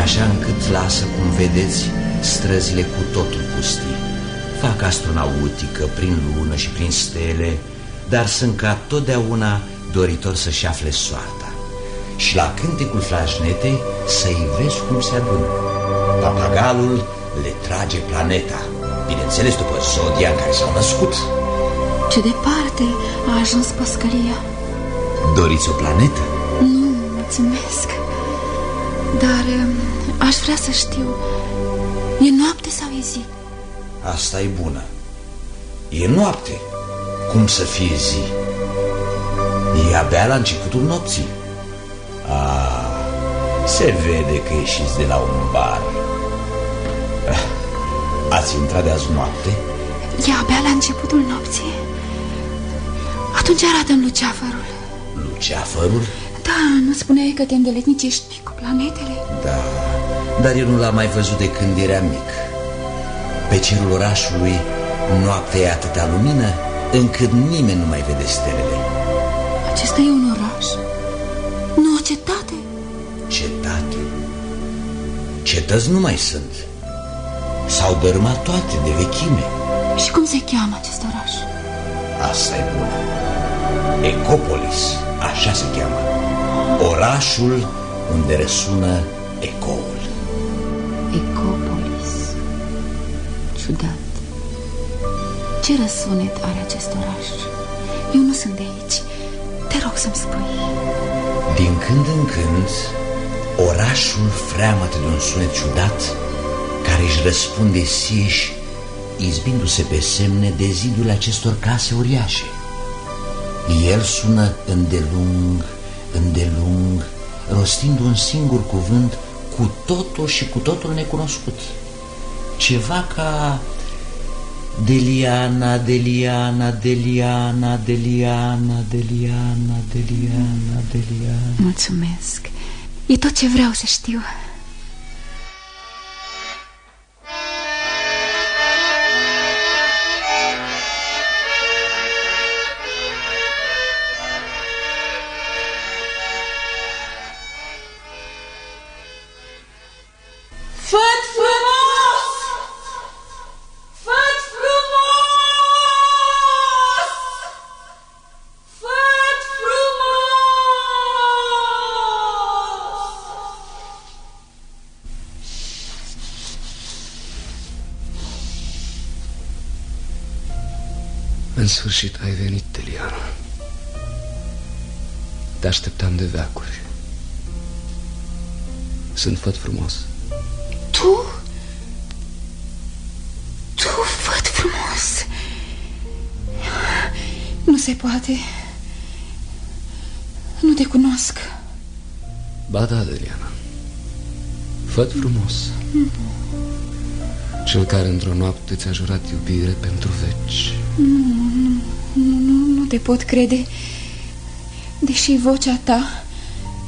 Speaker 12: așa încât lasă, cum vedeți, străzile cu totul pustii. Fac astronautică prin lună și prin stele, dar sunt ca totdeauna doritor să-și afle soarta. Și la cântecul flașnetei să-i vezi cum se adună. Papagalul le trage planeta, bineînțeles după zodia în care s-au născut.
Speaker 5: Ce departe a ajuns păscălia.
Speaker 12: Doriți o planetă?
Speaker 5: Nu, mulțumesc. Dar um, aș vrea să știu, e noapte sau e zi?
Speaker 12: Asta e bună. E noapte. Cum să fie zi? E abia la începutul nopții. A, se vede că ieșiți de la un bar. Ați intrat de azi noapte?
Speaker 5: E abia la începutul nopții. Atunci arată-mi luceafărul.
Speaker 12: Luceafărul?
Speaker 5: Da, nu spuneai că te îndeletnicești cu planetele?
Speaker 12: Da, dar eu nu l-am mai văzut de când eram mic. Pe cerul orașului noaptea e atâta lumină încât nimeni nu mai vede stelele.
Speaker 5: Acesta e un oraș? Nu o cetate?
Speaker 12: Cetate? Cetăți nu mai sunt. S-au dărâmat toate de vechime.
Speaker 5: Și cum se cheamă acest oraș?
Speaker 12: Asta e bună. Ecopolis, așa se cheamă. Orașul unde răsună ecoul.
Speaker 5: Ecopolis. Ciudat. Ce răsunet are acest oraș? Eu nu sunt de aici. Te rog să-mi spui.
Speaker 12: Din când în când, orașul freamătă de un sunet ciudat care își răspunde sieși, izbindu-se pe semne de zidul acestor case uriașe. El sună îndelung, îndelung, rostind un singur cuvânt cu totul și cu totul necunoscut. Ceva ca Deliana, Deliana, Deliana, Deliana, Deliana, Deliana, Deliana.
Speaker 5: Mulțumesc. E tot ce vreau să știu.
Speaker 14: În sfârșit ai venit, Teliana. Te așteptam de veacuri. Sunt făt frumos.
Speaker 5: Tu? Tu, văd frumos. Nu se poate. Nu te cunosc.
Speaker 14: Ba da, Deliana. Făt frumos. Cel care într-o noapte ți-a jurat iubire pentru veci
Speaker 5: Nu, nu, nu, nu, nu te pot crede Deși vocea ta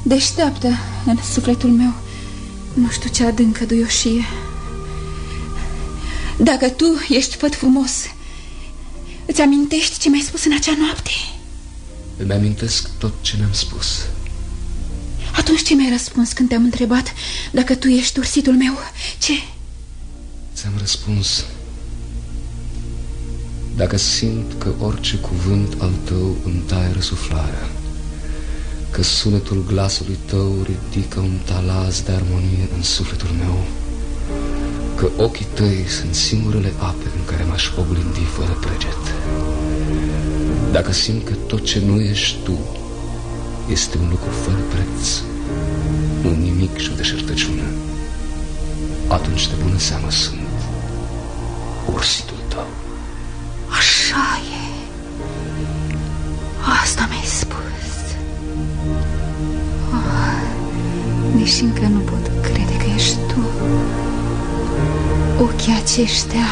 Speaker 5: deșteaptă în sufletul meu Nu știu ce adâncă duioșie Dacă tu ești făt frumos Îți amintești ce mi-ai spus în acea noapte?
Speaker 14: Îmi amintesc tot ce mi-am spus
Speaker 5: Atunci ce mi-ai răspuns când te-am întrebat dacă tu ești ursitul meu? Ce?
Speaker 14: Ți-am răspuns Dacă simt că orice cuvânt al tău îmi taie răsuflarea Că sunetul glasului tău ridică un talaz de armonie în sufletul meu Că ochii tăi sunt singurele ape în care m-aș oglindi fără preget. Dacă simt că tot ce nu ești tu este un lucru fără preț Un nimic și o deșertăciune Atunci de bună seamă sunt ursitul
Speaker 5: Deși încă nu pot crede că ești tu. Ochii aceștia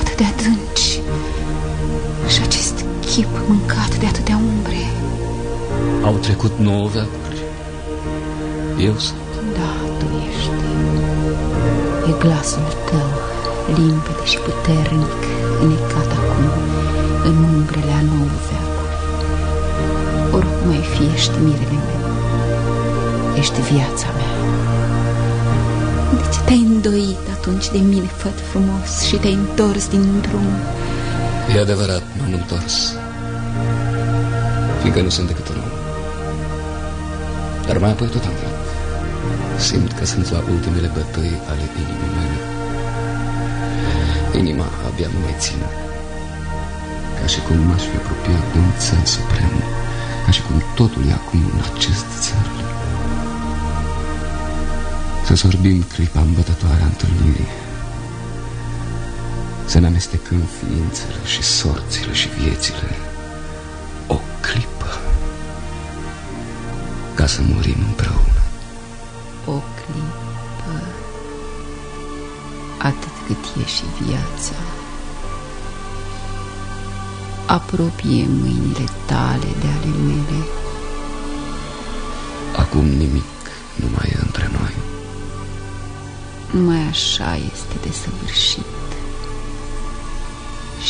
Speaker 5: atât de adânci Și acest chip mâncat de atâtea umbre.
Speaker 14: Au trecut nouă veacuri. Eu sunt.
Speaker 2: Da, tu ești. E glasul tău limpede și puternic Înecat acum în umbrele a nouă veacuri. Oricum ai fi, ești mirele meu Ești viața mea.
Speaker 5: De ce te-ai îndoit atunci de mine, făt frumos Și te-ai întors din drum?
Speaker 14: E adevărat, m-am întors. Fiindcă nu sunt decât un om. Dar mai apoi tot am venit. Simt că sunt la ultimele bătăi ale inimii mele. Inima abia nu mai ține. Ca și cum m-aș fi apropiat de un țăr suprem Ca și cum totul e acum în acest țăr Să sorbim clipa îmbătătoare a întâlnirii. Să ne amestecăm ființele și sorțile și viețile. O clipă. Ca să murim împreună.
Speaker 2: O clipă. Atât cât e și viața. Apropie mâinile tale de ale mele.
Speaker 14: Acum nimic
Speaker 2: așa este de săvârșit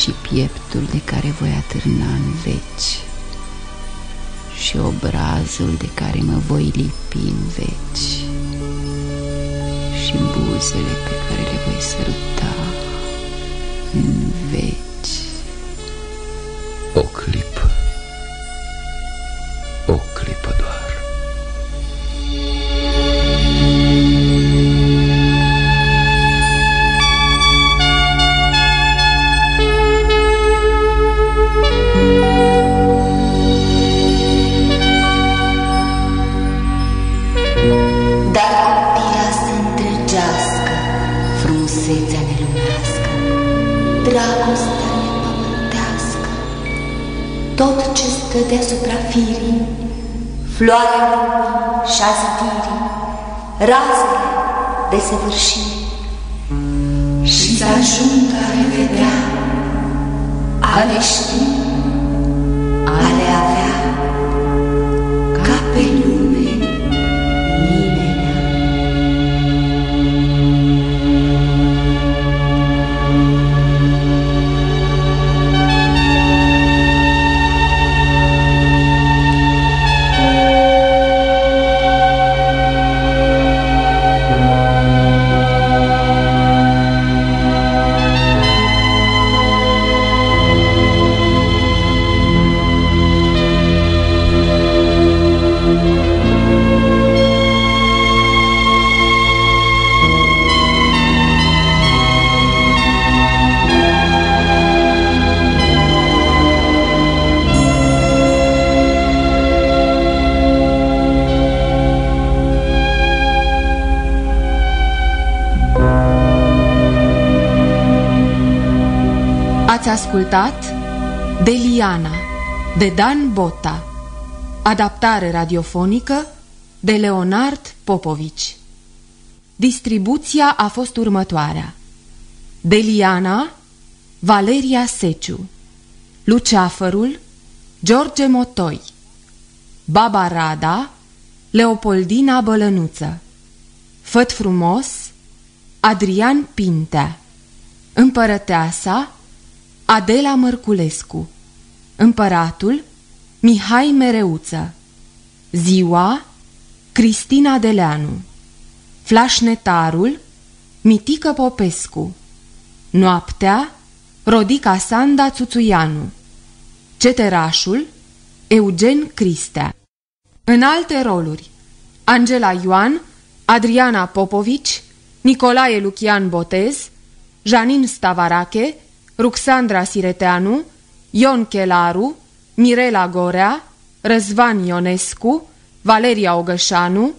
Speaker 2: Și pieptul de care voi atârna în veci Și obrazul de care mă voi lipi în veci Și buzele pe care le voi săruta în veci.
Speaker 14: O clipă
Speaker 19: frumusețea nelunească, dragostea nepământească, tot ce stă deasupra firii, floarea lumii și a zidirii, razele de săvârșiri, și să ajungă a revedea, a le ști,
Speaker 29: ascultat Deliana de Dan Bota. Adaptare radiofonică de Leonard Popovici. Distribuția a fost următoarea. Deliana Valeria Seciu. Luceafărul George Motoi. Baba Rada Leopoldina Bălănuță. Făt frumos Adrian Pintea. Împărăteasa Adela Mărculescu Împăratul Mihai Mereuță Ziua Cristina Deleanu Flașnetarul Mitică Popescu Noaptea Rodica Sanda Țuțuianu Ceterașul Eugen Cristea. În alte roluri Angela Ioan Adriana Popovici Nicolae Lucian Botez Janin Stavarache Ruxandra Sireteanu Ion Chelaru Mirela Gorea Răzvan Ionescu Valeria Ogășanu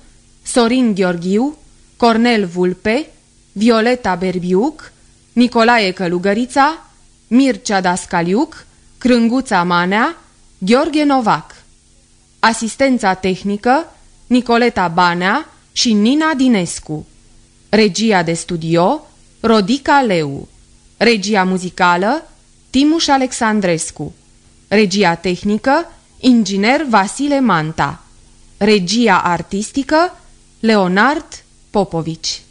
Speaker 29: Sorin Gheorghiu Cornel Vulpe Violeta Berbiuc Nicolae Călugărița Mircea Dascaliuc Crânguța Manea Gheorghe Novac. Asistența tehnică Nicoleta Banea și Nina Dinescu. Regia de studio Rodica Leu Regia muzicală Timuș Alexandrescu. Regia tehnică Inginer Vasile Manta. Regia artistică Leonard Popovici